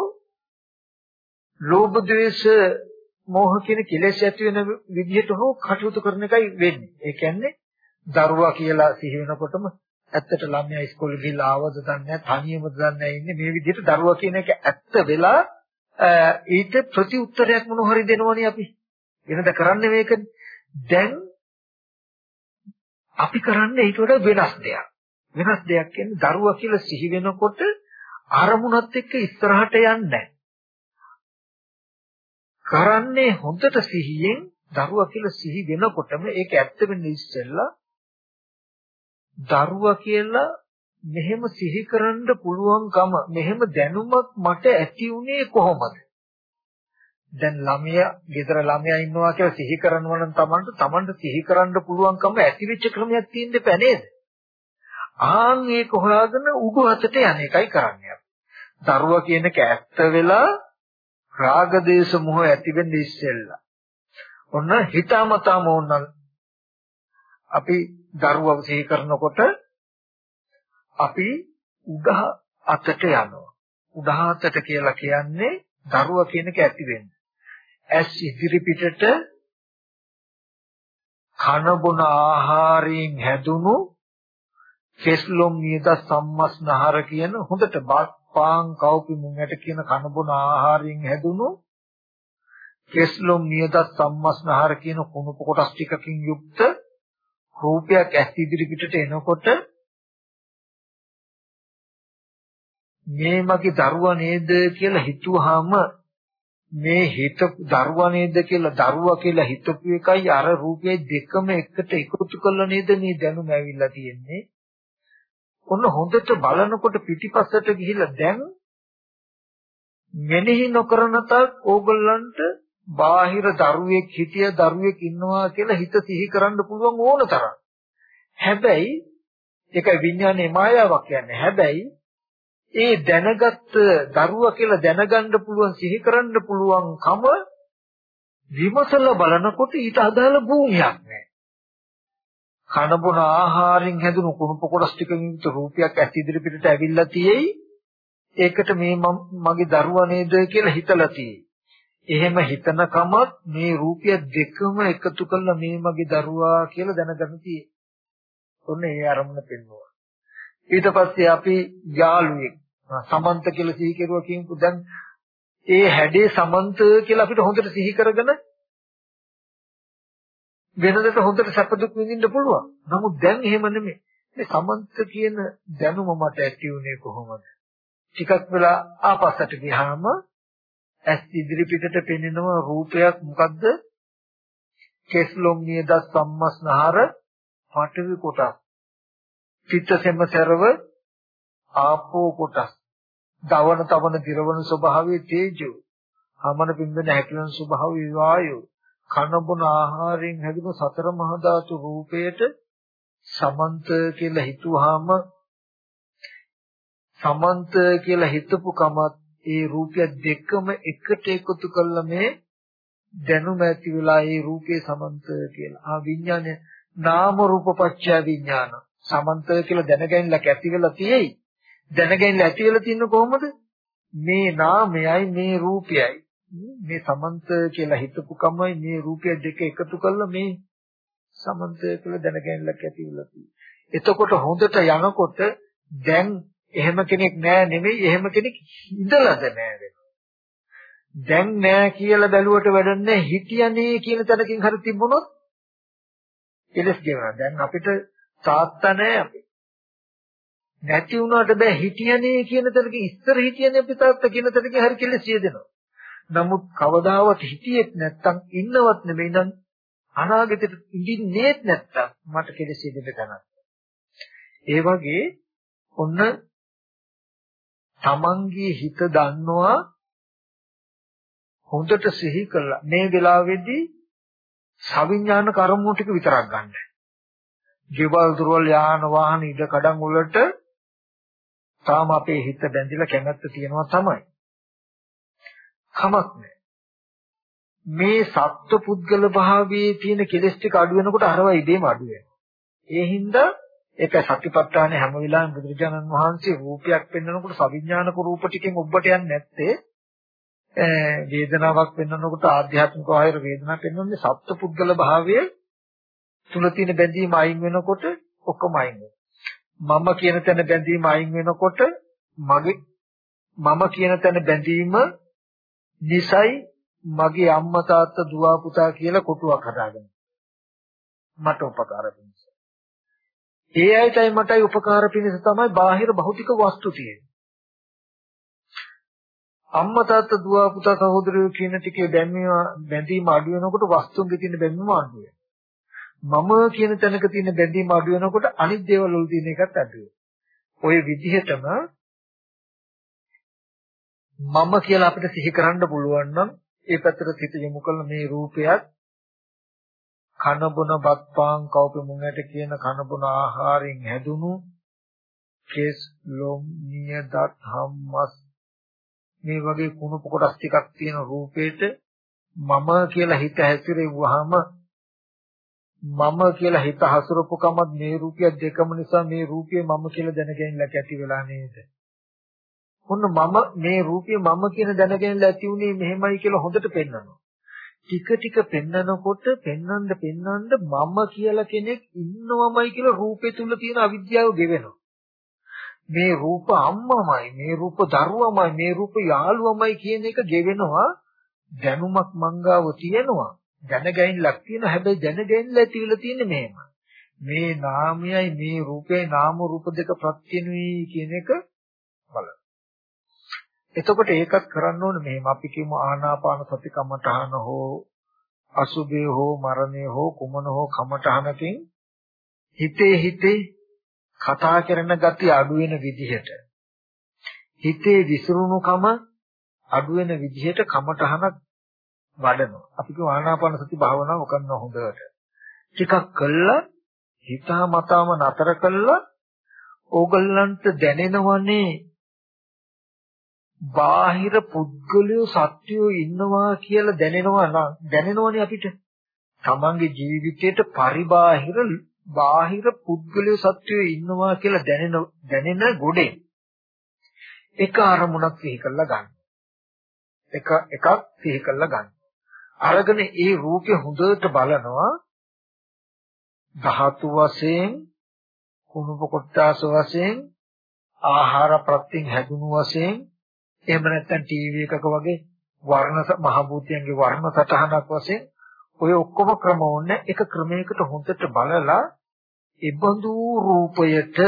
ලෝභ ද්වේෂ මෝහ කියන කෙලෙස් ඇති වෙන විදිහට හෝ කටයුතු කරන එකයි වෙන්නේ. ඒ කියන්නේ දරුවා කියලා සිහි වෙනකොටම ඇත්තට ළමයා ඉස්කෝලේ ගිහිල්ලා ආවද දන්නේ නැහැ තනියමද දන්නේ නැහැ ඉන්නේ. මේ විදිහට දරුවා කියන එක ඇත්ත වෙලා ඊට ප්‍රති උත්තරයක් මොන හරි දෙනවනේ අපි. වෙනද කරන්නේ මේකනේ. දැන් අපි කරන්නේ ඊට වඩා වෙනස් දෙයක් වෙනස් දෙයක් කියන්නේ දරුවා කියලා සිහි වෙනකොට අරමුණත් එක්ක ඉස්සරහට යන්නේ කරන්නේ හොඳට සිහියෙන් දරුවා කියලා සිහි වෙනකොටම ඒක ඇත්ත වෙන්නේ ඉස්සෙල්ලා දරුවා කියලා මෙහෙම සිහි කරන්න පුළුවන්කම මෙහෙම දැනුමක් මට ඇති උනේ කොහොමද? දැන් ළමයා ගෙදර ළමයා ඉන්නවා කියලා සිහි කරනවා නම් Tamanට Tamanට සිහි කරන්න පුළුවන්කම ඇති වෙච්ච ක්‍රමයක් තියෙන්න බෑ නේද? ආන් ඒක හොයාගෙන උඩු හතට යන එකයි කරන්නේ. දරුවා කියන එක ඇත්ත වෙලා රාග දේශ මොහ ඇති වෙන්නේ ඉස්සෙල්ලා. ඔන්න හිතාමතාම ඕන අපි දරුවව සිහි කරනකොට අපි උඩහ අතට යනවා. උඩහ අතට කියලා කියන්නේ දරුවා කියන එක ඇති වෙන්නේ. ඇස් ඉදිරි පිටට කන බොන ආහාරයෙන් හැදුණු කෙස්ලොම් නියත සම්මස්නහර කියන හොඳට පාන් කව්පි මුංගට කියන කන බොන ආහාරයෙන් හැදුණු කෙස්ලොම් නියත සම්මස්නහර කියන කුණුප කොටස් ටිකකින් යුක්ත රූපයක් ඇස් ඉදිරි පිටට එනකොට මේ මගේ දරුවා නේද කියලා හිතුවාම මේ හිත දරුවා නේද කියලා දරුවා කියලා හිතපු එකයි අර රූපයයි දෙකම එකට එකතු කරලා නේද මේ දැනුම ඇවිල්ලා තියෙන්නේ. ඔන්න හොඳට බලනකොට පිටිපස්සට ගිහිල්ලා දැන් මෙනෙහි නොකරන තාක් ඕගොල්ලන්ට බාහිර දරුවෙක් හිටිය දරුවෙක් ඉන්නවා කියලා හිත සිහි කරන්න පුළුවන් ඕන තරම්. හැබැයි ඒක විඥානයේ මායාවක් කියන්නේ. හැබැයි ඒ දැනගත් දරුවා කියලා දැනගන්න පුළුවන් සිහි කරන්න පුළුවන් කම විමසලා බලනකොට ඊට අදාළ භූමියක් නැහැ. කන බොන ආහාරයෙන් හැදුණු කුණුප කොටස් ටිකකින් යුක්ත රූපයක් ඇස් ඉදිරි පිටට ඇවිල්ලා තියෙයි. ඒකට මේ මගේ දරුවා නේද කියලා හිතලා තියෙයි. එහෙම හිතනකමත් මේ රූපය දෙකම එකතු කරලා මේ මගේ දරුවා කියලා දැනගන්න තියෙයි. ඔන්න ඒ අරමුණ පෙන්වුවා. ඊට පස්සේ අපි යාළුවෙක් සමන්ත කියලා සිහි කෙරුවා කියනකෝ දැන් ඒ හැඩේ සමන්ත කියලා අපිට හොඳට සිහි කරගෙන වෙනදට හොඳට සැප දුක් විඳින්න පුළුවන්. නමුත් දැන් එහෙම නෙමෙයි. මේ සමන්ත කියන දැනුම මට ඇති වුණේ කොහොමද? ටිකක් වෙලා ආපස්සට ගියාම ඇස් ඉදිරි පිටට පෙනෙන රූපයක් මොකද්ද? කෙස්ලොම් නියද සම්මස්නහර පඨවි කොටස්. චිත්තසෙම සරව ආපෝ කොටස්. දවන තවන දිරවන ස්වභාවයේ තේජෝ. හමන පින්දන හැකිලන ස්වභාවයේ වායෝ. කන බොන ආහාරයෙන් හැදුණු සතර මහා ධාතු රූපයට සමන්ත කියලා හිතුවාම සමන්ත කියලා හිතපු කමත් ඒ රූපය දෙකම එකට එකතු කළා මේ දැනුම ඇති වෙලා ඒ රූපේ සමන්ත කියලා. ආ විඥානය නාම රූප පත්‍ය විඥාන. සමන්ත කියලා දැනගැනලා ඇති වෙලා තියෙයි. දැනගැනලා ඇති වෙලා තින්නේ කොහොමද? මේ නාමයයි මේ රූපයයි. මේ සමන්ත කියලා හිතපු කමයි මේ රූපය දෙක එකතු කළා මේ සමන්ත කියලා දැනගැනලා ඇති වෙලා තියෙන්නේ. එතකොට හොඳට යනකොට දැන් එහෙම කෙනෙක් නෑ නෙමෙයි එහෙම කෙනෙක් ඉඳලාද නෑ වෙනවා. දැන් නෑ කියලා බැලුවට වැඩන්නේ හිටියනේ කියන තැනකින් හරි තිබුණොත් කෙලස් ගෙවනවා. දැන් අපිට තාත්තා නෑ අපි. නැති වුණාට බෑ හිටියනේ කියන තැනක ඉස්සර හිටියනේ අපි තාත්තා කියන තැනකින් හරි කෙලස් යදෙනවා. නමුත් කවදාවත් හිටියෙත් නැත්තම් ඉන්නවත් නෙමෙයි නම් අනාගතෙට ඉඳින්නේත් නැත්තම් මට කෙලස් යදෙන්න තැනක්. ඒ වගේ ඔන්න තමන්ගේ හිත දන්නවා හොඳට සිහි කළා මේ වෙලාවේදී සවිඥාන කර්මෝ ටික විතරක් ගන්න. ජීවල් දුර්වල යාන වාහන ඉද කඩන් වලට තාම අපේ හිත බැඳිලා කැමැත්ත තියෙනවා තමයි. කමක් නැහැ. මේ සත්ව පුද්ගල භාවයේ තියෙන කෙලෙස් ටික අඩු වෙනකොට අරවා ඉබේම අඩු වෙනවා. ඒ හින්දා ඒක සතිපට්ඨානේ හැම වෙලාවෙම බුදුරජාණන් වහන්සේ රූපයක් පෙන්වනකොට සවිඥානික රූප ටිකෙන් ඔබට යන්නේ නැත්තේ වේදනාවක් පෙන්වනකොට ආධ්‍යාත්මික ආයර වේදනාවක් පෙන්වන්නේ සත්පුද්ගල භාවය තුල තියෙන බැඳීම අයින් වෙනකොට ඔක්කොම අයින් මම කියන තැන බැඳීම අයින් වෙනකොට මගේ මම කියන තැන බැඳීම නිසයි මගේ අම්මා තාත්තා දුව පුතා කියලා කොටුවක් හදාගන්න. මට උපකාර වෙනවා. ඒ අයටයි මටයි උපකාර පිණිස තමයි බාහිර භෞතික වස්තු තියෙන්නේ. අම්මා තාත්තා දුව පුතා සහෝදරයෝ කියන ටිකේ බැඳීම බැඳීම අඩු වෙනකොට වස්තුන්ගේ තියෙන බැඳීම අඩු මම කියන තැනක තියෙන බැඳීම අඩු වෙනකොට අනිත් දේවල් වල තියෙන එකත් අඩු ඔය විදිහටම මම කියලා අපිට සිහි කරන්න පුළුවන් නම් ඒ පැත්තට සිත යොමු කළ මේ රූපයත් කන බොන බත්පාන් කවුපෙ මුංගට කියන කන බොන ආහාරයෙන් හැදුණු කෙස් ලොම් නිය දත් හම්මස් මේ වගේ කුණු කොටස් ටිකක් තියෙන රූපේට මම කියලා හිත හැසිරෙව්වහම මම කියලා හිත හසුරපු කමත් මේ රූපය දෙකම නිසා මේ රූපය මම කියලා දැනගැනලා ඇති වෙලා නේද? ඔන්න මම මේ රූපය මම කියන දැනගැනලා ඇති උනේ මෙහෙමයි කියලා හොඳට පෙන්වනවා. ටික ටික පෙන්නනකොට පෙන්නඳ පෙන්නඳ මම කියලා කෙනෙක් ඉන්නවමයි කියලා රූපේ තුල තියෙන අවිද්‍යාව ගෙවෙනවා. මේ රූප අම්මමයි, මේ රූප දරුවමයි, මේ රූප යාළුවමයි කියන එක ගෙවෙනවා. දැනුමක් මංගාව තියෙනවා. දැනගැනින්ලක් තියෙනවා. හැබැයි දැනගැනින්ල ඇතිවිලා තියෙන්නේ මෙහෙම. මේ නාමයයි මේ රූපේ නාම රූප දෙක ප්‍රත්‍යනුයි කියන එක බලන්න. එතකොට ඒකත් කරන්න ඕනේ මෙහෙම අපි කියමු ආනාපාන සති කමඨහන හෝ අසුභේ හෝ මරණේ හෝ කුමන හෝ කමඨහනකින් හිතේ හිතේ කතා කරන gati අඩු වෙන විදිහට හිතේ විසිරුණුකම අඩු වෙන විදිහට කමඨහනක් වඩනවා අපි කියමු ආනාපාන සති භාවනාව කරන හොඳට ටිකක් කළා හිතා මතාම නතර කළා ඕගල්ලන්ට දැනෙනවනේ බාහිර පුද්ගලයෝ සත්‍යෝ ඉන්නවා කියලා දැනෙනවා නම් දැනෙනවනේ අපිට. තමන්ගේ ජීවිතේට පරිබාහිර බාහිර පුද්ගලයෝ සත්‍යෝ ඉන්නවා කියලා දැනෙන දැනෙන ගොඩේ එක අරමුණක් සිහි කරලා ගන්න. එක එකක් සිහි කරලා ගන්න. අරගෙන ඒ රූපේ හොඳට බලනවා. ධාතු වශයෙන් කුණුප කොටාස වශයෙන් ආහාර ප්‍රත්‍යයෙන් හැදුණු වශයෙන් එහෙම නැත්නම් ටීවී එකක වගේ වර්ණ මහ භූතයන්ගේ වර්ණ සටහනක් වශයෙන් ඔය ඔක්කොම ක්‍රම ඕනේ එක ක්‍රමයකට හොඳට බලලා ඉබඳු රූපයට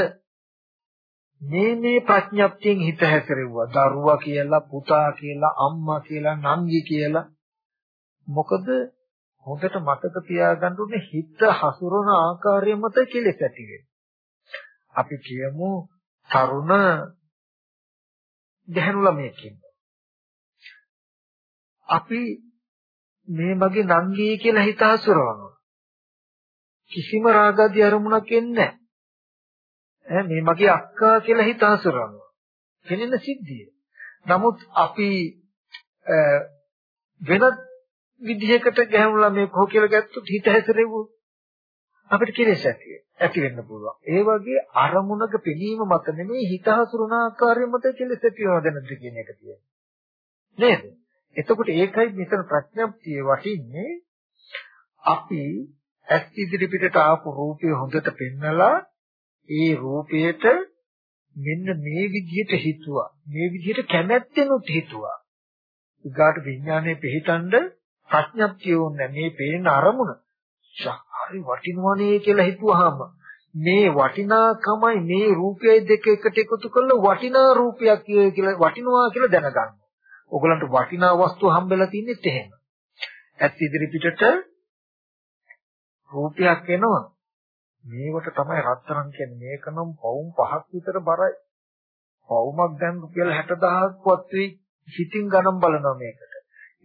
මේ මේ ප්‍රඥප්තියෙන් හිත හැසිරෙව්වා. දරුවා කියලා පුතා කියලා අම්මා කියලා නංගි කියලා. මොකද හොඳට මතක තියාගන්න ඕනේ හිත හසුරන ආකාරය මත කෙලෙස් ඇති අපි කියමු තරුණ ගැහණු ළමයෙක් අපි මේ මගේ නංගී කියලා හිත හසුරවනවා කිසිම රාගාදී අරමුණක් එන්නේ නැහැ. මේ මගේ අක්කා කියලා හිත හසුරවනවා කෙනෙන සිද්ධිය. නමුත් අපි වෙනත් විදිහකට ගැහුණු ළමයෙක් හෝ කියලා ගත්තොත් හිත හැසිරෙව්වොත් අපිට කෙලෙස් ඇති ඇති වෙන්න පුළුවන්. ඒ වගේ අරමුණක පිළීම මත නෙමෙයි හිත හසුරුන ආකාරය මත කෙලෙස් ඇති වෙනවද නැද්ද කියන එක තියෙන්නේ. නේද? එතකොට ඒකයි මෙතන ප්‍රඥප්තිය වටින්නේ අපි ඇස් ඉදිරි පිටට ආපු රූපය හොඳට පෙන්නලා ඒ රූපයට මෙන්න මේ විදිහට හිතුවා. මේ විදිහට කැමැත්තෙනුත් හිතුවා. ඊගාට විඥානයේ පිහිටන්ඩ ප්‍රඥප්තිය ඕනේ මේ පේන අරමුණ හරි වටිනවනේ කියලා හිතුවාම මේ වටිනාකමයි මේ රූපයයි දෙක එකට එකතු කරලා වටිනා රූපයක් කියලා වටිනවා කියලා දැනගන්න. ඕගලන්ට වටිනා වස්තු හම්බෙලා තින්නේත් එහෙම. ඇත් ඉදිරි පිටට රූපයක් එනවා. මේවට තමයි රත්තරන් කියන්නේ. මේක නම් පවුම් පහක් විතර බරයි. පවුමක් දැන් රුපියල් 60000ක් වත් වෙයි. හිතින් ගණන් බලනවා මේකට.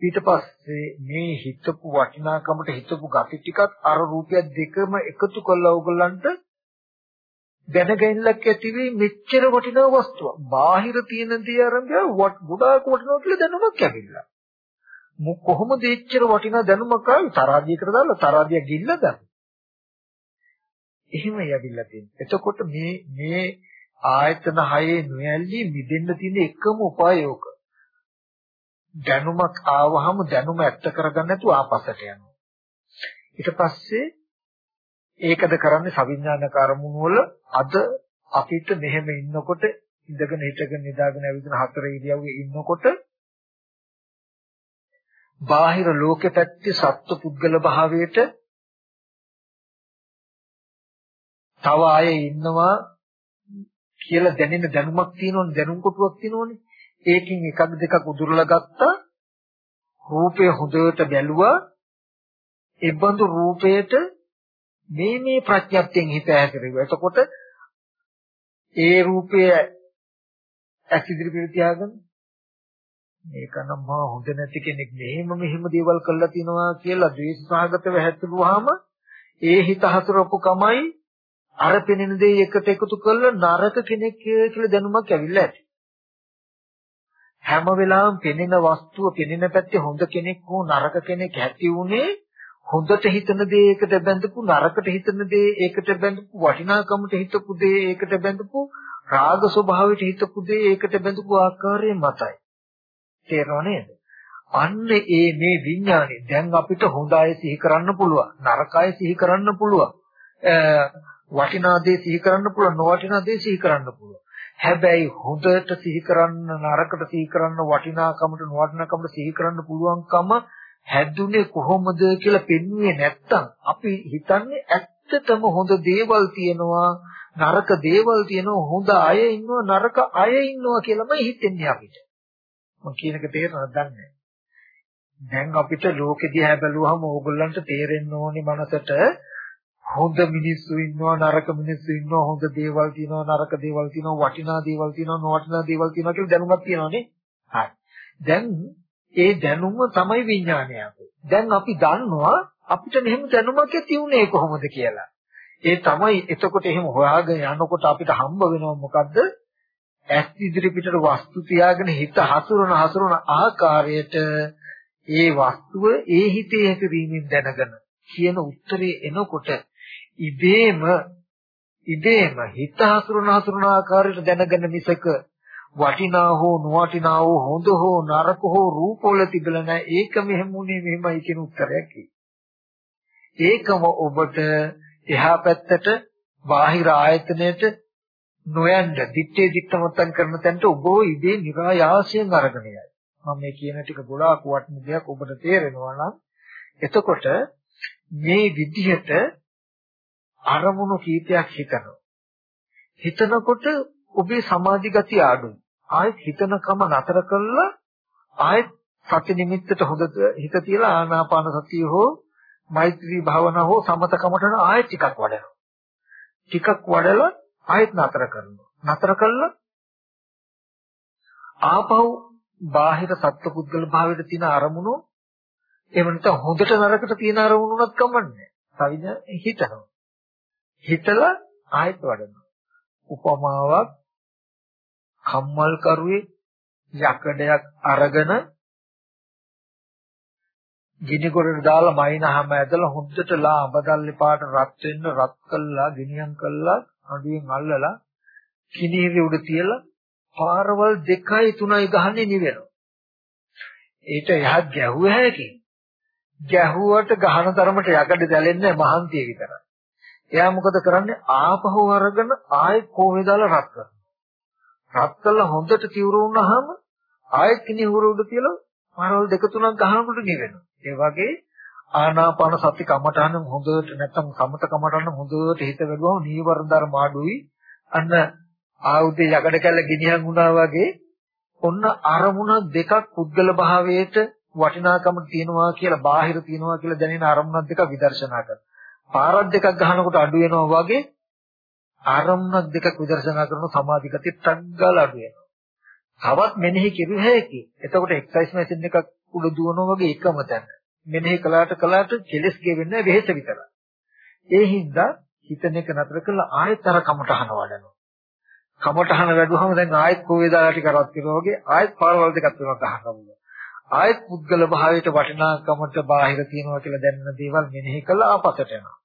ඊට පස්සේ මේ හිතපු වටිනාකමට හිතපු gati ටිකත් අර රූපය දෙකම එකතු කළා ඕගොල්ලන්ට දැනගැනලක් ඇති වෙයි මෙච්චර වටිනා වස්තුවක්. බාහිර තියෙන දේ අරඹය ගොඩාක් වටිනවා කියලා දැනුමක් ඇවිල්ලා. මු කොහොමද එච්චර වටිනා දැනුමක් ආවේ තරාදියකට දාලා තරාදිය ගිල්ලද? එහෙම යවිල්ලා තියෙනවා. එතකොට මේ මේ ආයතන හයේ නොයල්ලි මිදෙන්න තියෙන එකම උපායෝක. දැනුමක් ආවහම දැනුම ඇත්ත කරගන්න නැතුව ආපස්සට යනවා. ඊට පස්සේ ඒකද කරන්නේ සවිඥානික අරමුණු වල අද අපිට මෙහෙම ඉන්නකොට ඉඳගෙන හිටගෙන නිදාගෙන ඇවිදින හතර ඉරියව්වේ ඉන්නකොට බාහිර ලෝකෙ පැත්තේ සත්ව පුද්ගල භාවයට තව අය ඉන්නවා කියලා දැනෙන දැනුමක් තියෙනවනේ දැනුම් කොටුවක් තියෙනවනේ ඒකෙන් එකක් දෙකක් උදුරලා ගත්තා. රූපය හොඳට බැලුවා. ඒබඳු රූපයට මේ මේ ප්‍රඥප්තියෙන් හිත ඇහැරෙව්වා එතකොට ඒ රූපය ඇස් ඉදිරි පිට තියාගෙන මේක නම් මා හොඳ නැති කෙනෙක් මෙහෙම මෙහෙම දේවල් කළා තිනවා කියලා ද්වේෂ සහගතව හැසිරුවාම ඒ හිත හසුරපු කමයි අර පෙනෙන දේ එකට එකතු කරලා නරක කෙනෙක් කියලා දැනුමක් ඇවිල්ලා ඇති. හැම වෙලාවෙම පෙනෙන වස්තුව පෙනෙන පැත්තේ හොඳ කෙනෙක් හෝ නරක කෙනෙක් ඇති උනේ හොඳට හිතන දේ ඒකට බැඳපු නරකට හිතන දේ ඒකට බැඳපු වටිනාකමට හිතපු දේ ඒකට බැඳපු රාග ස්වභාවයට හිතපු දේ ඒකට බැඳපු ආකාරය මතයි. තේරෙනව නේද? අන්න ඒ මේ විඥානේ දැන් අපිට හොඳ අය සිහි කරන්න පුළුවන් නරක අය සිහි කරන්න පුළුවන් වටිනා දේ සිහි කරන්න පුළුවන් නොවටිනා දේ සිහි කරන්න පුළුවන්. හැබැයි හොඳට සිහි කරන්න නරකට සිහි කරන්න වටිනාකමට නොවටිනාකමට සිහි කරන්න පුළුවන්කම හැදුනේ කොහොමද කියලා පෙන්වුවේ නැත්තම් අපි හිතන්නේ ඇත්තටම හොඳ දේවල් තියෙනවා නරක දේවල් තියෙනවා හොඳ අය ඉන්නවා නරක අය ඉන්නවා කියලාමයි හිතෙන්නේ අපිට. මම කියන එක තේරෙනවද? දන්නේ දැන් අපිට ලෝකෙ දිහා බැලුවහම ඕගොල්ලන්ට තේරෙන්න ඕනේ මනසට හොඳ මිනිස්සු ඉන්නවා නරක මිනිස්සු ඉන්නවා හොඳ දේවල් තියෙනවා නරක දේවල් තියෙනවා වටිනා දේවල් තියෙනවා නොවටිනා දේවල් තියෙනවා කියලා දැනුමක් තියෙනවානේ හරි. දැන් ඒ දැනුම තමයි විඥානය දැන් අපි දන්නවා අපිට මෙහෙම දැනුමක් ඇති උනේ කොහොමද කියලා. ඒ තමයි එතකොට එහෙම හොයාගෙන යනකොට අපිට හම්බ වෙනවා මොකද්ද? ඇස් ඉදිරි පිටට වස්තු තියාගෙන හිත හසුරන හසුරන ආකාරයට ඒ වස්තුව ඒ හිතේ හැසිරීමෙන් දැනගෙන කියන උත්තරේ එනකොට ඉබේම ඉබේම හිත හසුරන හසුරන ආකාරයට දැනගෙන මිසක වටිනා හෝ නොවටිනා හෝ හොඳ හෝ නරක හෝ රූපවල තිබෙලා නැහැ. ඒක මෙහෙමුනේ මෙහෙමයි කියන උත්තරයක් ඒකම ඔබට එහා පැත්තට බාහිර ආයතනයට නොයන්ද දිත්තේ දිත්තමත්තන් කරන තැනට ඔබ ඉදී નિરાයාසයෙන් අරගෙන යයි. මම මේ කියන ටික ගොඩාක් වටින දෙයක් ඔබට තේරෙනවා නම් එතකොට මේ විදිහට අරමුණු කීපයක් හිතනවා හිතනකොට ඔබේ සමාධි ගතිය අඩුයි ආයෙත් හිතනකම නතර කළා ආයෙත් සති නිමිත්තට හොඳ හිත තියලා ආනාපාන සතිය හෝ මෛත්‍රී භාවනා හෝ සමතකමට ආයෙත් ටිකක් වඩනවා ටිකක් වඩලා ආයෙත් නතර කරනවා නතර කළා ආපහු බාහිර සත්පුද්ගල භාවයට තියෙන අරමුණු එහෙම නැත්නම් හොඳට නරකට තියෙන අරමුණුනත් කමන්නේ. කවිද හිතනවා. හිතලා ආයෙත් වඩනවා. උපමාවක් කම්මල් කරුවේ යකඩයක් අරගෙන ගිනි ගොඩට දාලා මයින්හම ඇදලා හොද්දට ලා අඹදල්ලේ පාට රත් වෙන්න රත් කළා ගිනියම් කළා අඩුවෙන් අල්ලලා කිනීරේ උඩ තියලා පාරවල් දෙකයි තුනයි ගහන්නේ නිවෙනවා. ඒට එහත් ගැහුව හැකි. ගැහුවට ගහන තරමට යකඩ දැලෙන්නේ මහන්තිය විතරයි. එයා මොකද කරන්නේ ආපහු අරගෙන ආයෙත් කෝමේ දාලා රත් කරනවා. රත් කළා හොඳට තිවුරු වුණාම ආයෙත් කිනි හුරු උඩ තියලා පාරවල් දෙක තුනක් ගහනකොට නිවෙනවා. ඒ වගේ ආනාපාන සති කමඨහන හොඳට නැත්නම් සමත කමඨහන හොඳට හිත වැඩුවම නීවරණ ධර්ම අඩුයි. අන්න ආයුධය යකඩ කැල්ල ගිනියන් වුණා වගේ ඔන්න අරමුණ දෙකක් පුද්ගල භාවයට වටිනාකම තියෙනවා කියලා බාහිර තියෙනවා කියලා දැනෙන අරමුණක් දෙක විදර්ශනා කරනවා. පාරක් දෙකක් ගහනකොට අඩු වෙනවා වගේ අරමුණක් දෙකක් විදර්ශනා කරන සමාධිගතිය ටග්ගල අඩු වෙනවා. තවත් මෙනෙහි කිරු හැකි. එතකොට එක්සයිස් මැෂින් එකක් උඩ දුවනවා වගේ එකම තැන. මෙනෙහි කළාට කළාට කෙලස් ගෙවෙන්නේ වෙහෙස විතරයි. ඒ හින්දා හිතන එක නතර කරලා ආයෙත් අර කමටහන වඩනවා. කමටහන වැඩුවම දැන් ආයෙත් කෝවේදාලා ටික රත් වෙනවා වගේ ආයෙත් පාරවල් දෙකක් තුනක් ගහනවා. ආයෙත් පුද්ගල භාවයට වටිනාකමට බාහිර තියනවා කියලා දැනන දේවල් මෙනෙහි කළා ආපසට යනවා.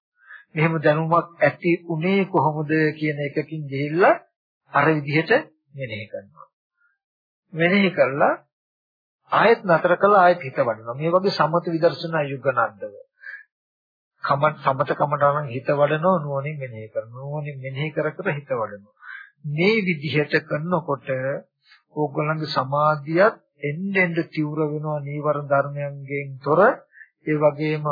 මෙහෙම දැනුමක් ඇති උනේ කොහොමද කියන එකකින් ගිහිල්ලා අර විදිහට මෙනෙහි කරනවා. මෙනෙහි කළා ආයෙත් නතර කළා ආයෙත් හිත වඩනවා. මේ වගේ සමත විදර්ශනා යුගනද්දව. කම සමත කමටනම් හිත වඩනවා නුවණින් මෙනෙහි කරනවා. නුවණින් මෙනෙහි කර කර හිත වඩනවා. මේ විදිහට කරනකොට ඕගොල්ලන්ගේ සමාධියත් එන්න එන්න තීව්‍ර වෙනවා නීවරණ ධර්මයන්ගෙන් තොර ඒ වගේම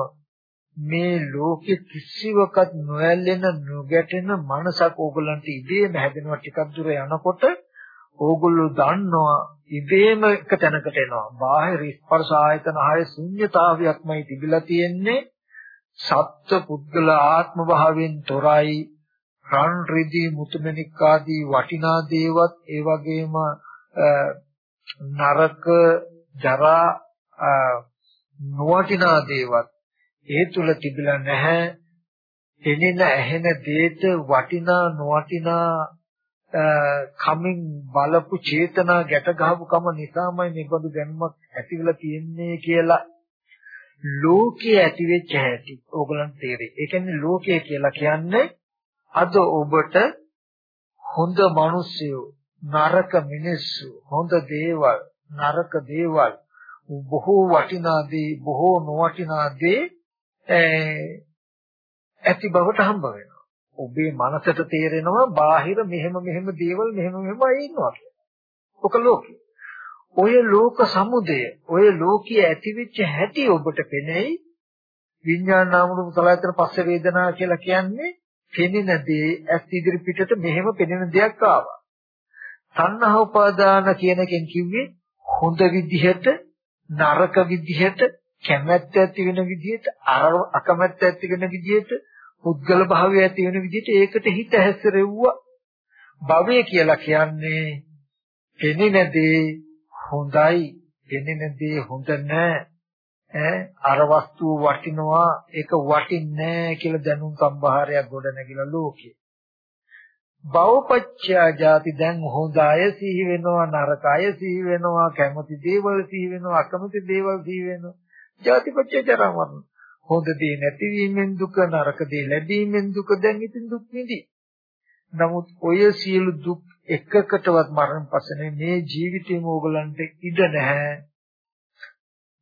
මේ ලෝකෙ කිසිවකත් නොඇලෙන නොගැටෙන මනසක් ඕගොල්ලන්ට ඉබේම හැදෙනවා. ටිකක් දුර යනකොට ඕගොල්ලෝ දන්නවා ඉබේම එක තැනකට එනවා. බාහිර ස්පර්ශ ආයතන ආය ශුන්්‍යතාවයක්මයි තිබිලා තියෙන්නේ. සත්ත්ව පුද්ගල ආත්ම භාවයෙන් තොරයි. රන් රිදී මුතුමැණික් ආදී වටිනා දේවත් ඒ වගේම නරක ජරා නොවටිනා දේවත් ඒ තුල තිබිලා නැහැ එනින ඇහෙන දේට වටිනා නොවටිනා කමින් බලපු චේතනා ගැට ගහපු කම නිසාමයි මේ බඳු දැනුමක් ඇතිවලා තියෙන්නේ කියලා ලෝකයේ ඇති වෙච්ච හැටි ඕගලන්ට තේරෙයි. ඒ කියන්නේ ලෝකය කියලා කියන්නේ අද ඔබට හොඳ මිනිස්සු නරක මිනිස්සු හොඳ දේවල් නරක දේවල් බොහෝ වටිනා දේ බොහෝ නොවටිනා දේ ඇති බවට හම්බ වෙනවා. ඔබේ මනසට තේරෙනවා බාහිර මෙහෙම මෙහෙම දේවල් මෙහෙම මෙහෙමයි ඉන්නවා කියලා. ඔක ලෝකේ. ඔය ලෝක සමුදය, ඔය ලෝකයේ ඇතිවෙච්ච හැටි ඔබට පෙනෙයි. විඥාන නාම රූප සලආයතන පස්ස වේදනා කියලා කියන්නේ පෙනෙන දේ ඇස් ඉදිරි පිටට මෙහෙම පෙනෙන දෙයක් ආවා. තණ්හා උපාදාන කියන එකෙන් කිව්වේ හොඳ විදිහට නරක විදිහට කැමැත්ත ඇති වෙන විදිහට අකමැත්ත ඇති වෙන විදිහට පුද්ගල භාවය ඇති වෙන විදිහට ඒකට හිත හැසිරෙව්වා. භවය කියලා කියන්නේ පෙනෙන දේ හොඳයි, පෙනෙන දේ හොඳ නැහැ. ඈ අර වස්තුව වටිනවා ඒක වටින්නේ නැහැ කියලා දැනුම් සම්භාරයක් ගොඩ නැගිලා ලෝකේ භවපච්චයා ජාති දැන් හොඳ අය සිහි වෙනවා නරක අය සිහි වෙනවා කැමති දේවල් සිහි වෙනවා අකමැති දේවල් සිහි වෙනවා ජාතිපච්චය ජරා මරණ හොඳ දේ නැතිවීමෙන් දුක නරක දේ ලැබීමෙන් දුක දැන් ඉතින් දුක් විඳි. නමුත් ඔය සියලු දුක් එකකටවත් මරණ පස්සේ මේ ජීවිතේම ඕගලන්ට ඉඩ නැහැ.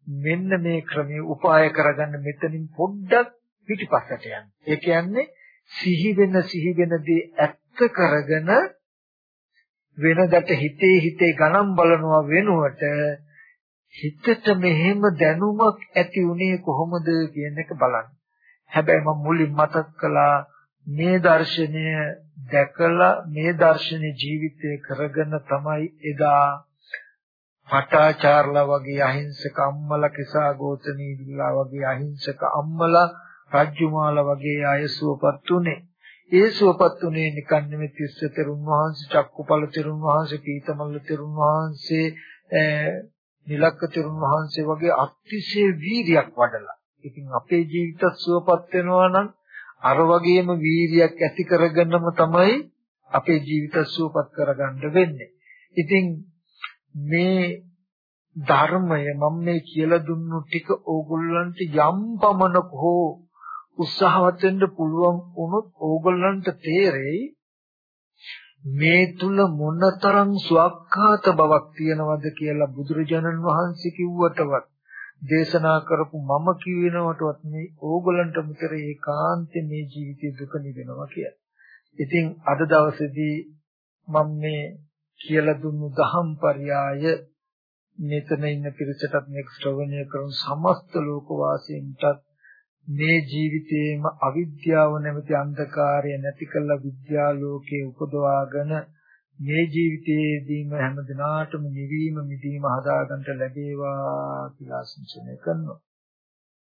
මෙන්න මේ ක්‍රමයේ උපාය කරගන්න මෙතනින් පොඩ්ඩක් පිටිපස්සට යන්න. ඒ කියන්නේ සිහි වෙන සිහි වෙන දේ ඇත්ත කරගෙන වෙනදට හිතේ හිතේ ගණන් බලනවා වෙනුවට හිතට මෙහෙම දැනුමක් ඇති උනේ කොහොමද කියන එක බලන්න. හැබැයි මම මුලින් මතක් කළා මේ දර්ශනය දැකලා මේ දර්ශන ජීවිතය කරගෙන තමයි එදා පටාචාර්ලා වගේ අහිංසක අම්මලා කිසා ගෝතනීලා වගේ අහිංසක අම්මලා රජ්ජුමාලා වගේ අය සුවපත් උනේ. ඒ සුවපත් උනේ නිකන් නෙමෙයි තිස්ස තෙරුන් වහන්සේ, චක්කුපල තෙරුන් වහන්සේ, පීතමල්ල තෙරුන් වහන්සේ, නිලක්ක තෙරුන් වහන්සේ වගේ අතිශය වීරියක් වඩලා. ඉතින් අපේ ජීවිත සුවපත් වෙනවා නම් අර වගේම වීරියක් ඇති කරගන්නම තමයි අපේ ජීවිත සුවපත් කරගන්න වෙන්නේ. ඉතින් මේ ධර්මය මම මේ කියලා දුන්නු ටික ඕගොල්ලන්ට යම් පමණක හෝ උත්සාහවත් වෙන්න පුළුවන් වුණොත් ඕගොල්ලන්ට තේරෙයි මේ තුල මොනතරම් සුවක්ඛාත බවක් තියනවද කියලා බුදුරජාණන් වහන්සේ කිව්වටවත් දේශනා කරපු මම කියනවටවත් මේ ඕගොල්ලන්ට මෙතර ඒකාන්තේ මේ ජීවිතේ දුක නිවෙනවා කියලා. ඉතින් අද දවසේදී මම මේ කියලා දුන්නු දහම් පරයය මෙතන ඉන්න පිරිසටත් මේක ශ්‍රවණය කරන සමස්ත ලෝක වාසීන්ටත් මේ ජීවිතේම අවිද්‍යාව නැමැති අන්ධකාරය නැති කළ විද්‍යා ලෝකයේ උපදවාගෙන මේ ජීවිතයේදීම හැම දිනාටම නිවීම මිදීම හදාගන්න ලැබේවා කියලා ආශිර්වාද කරනවා.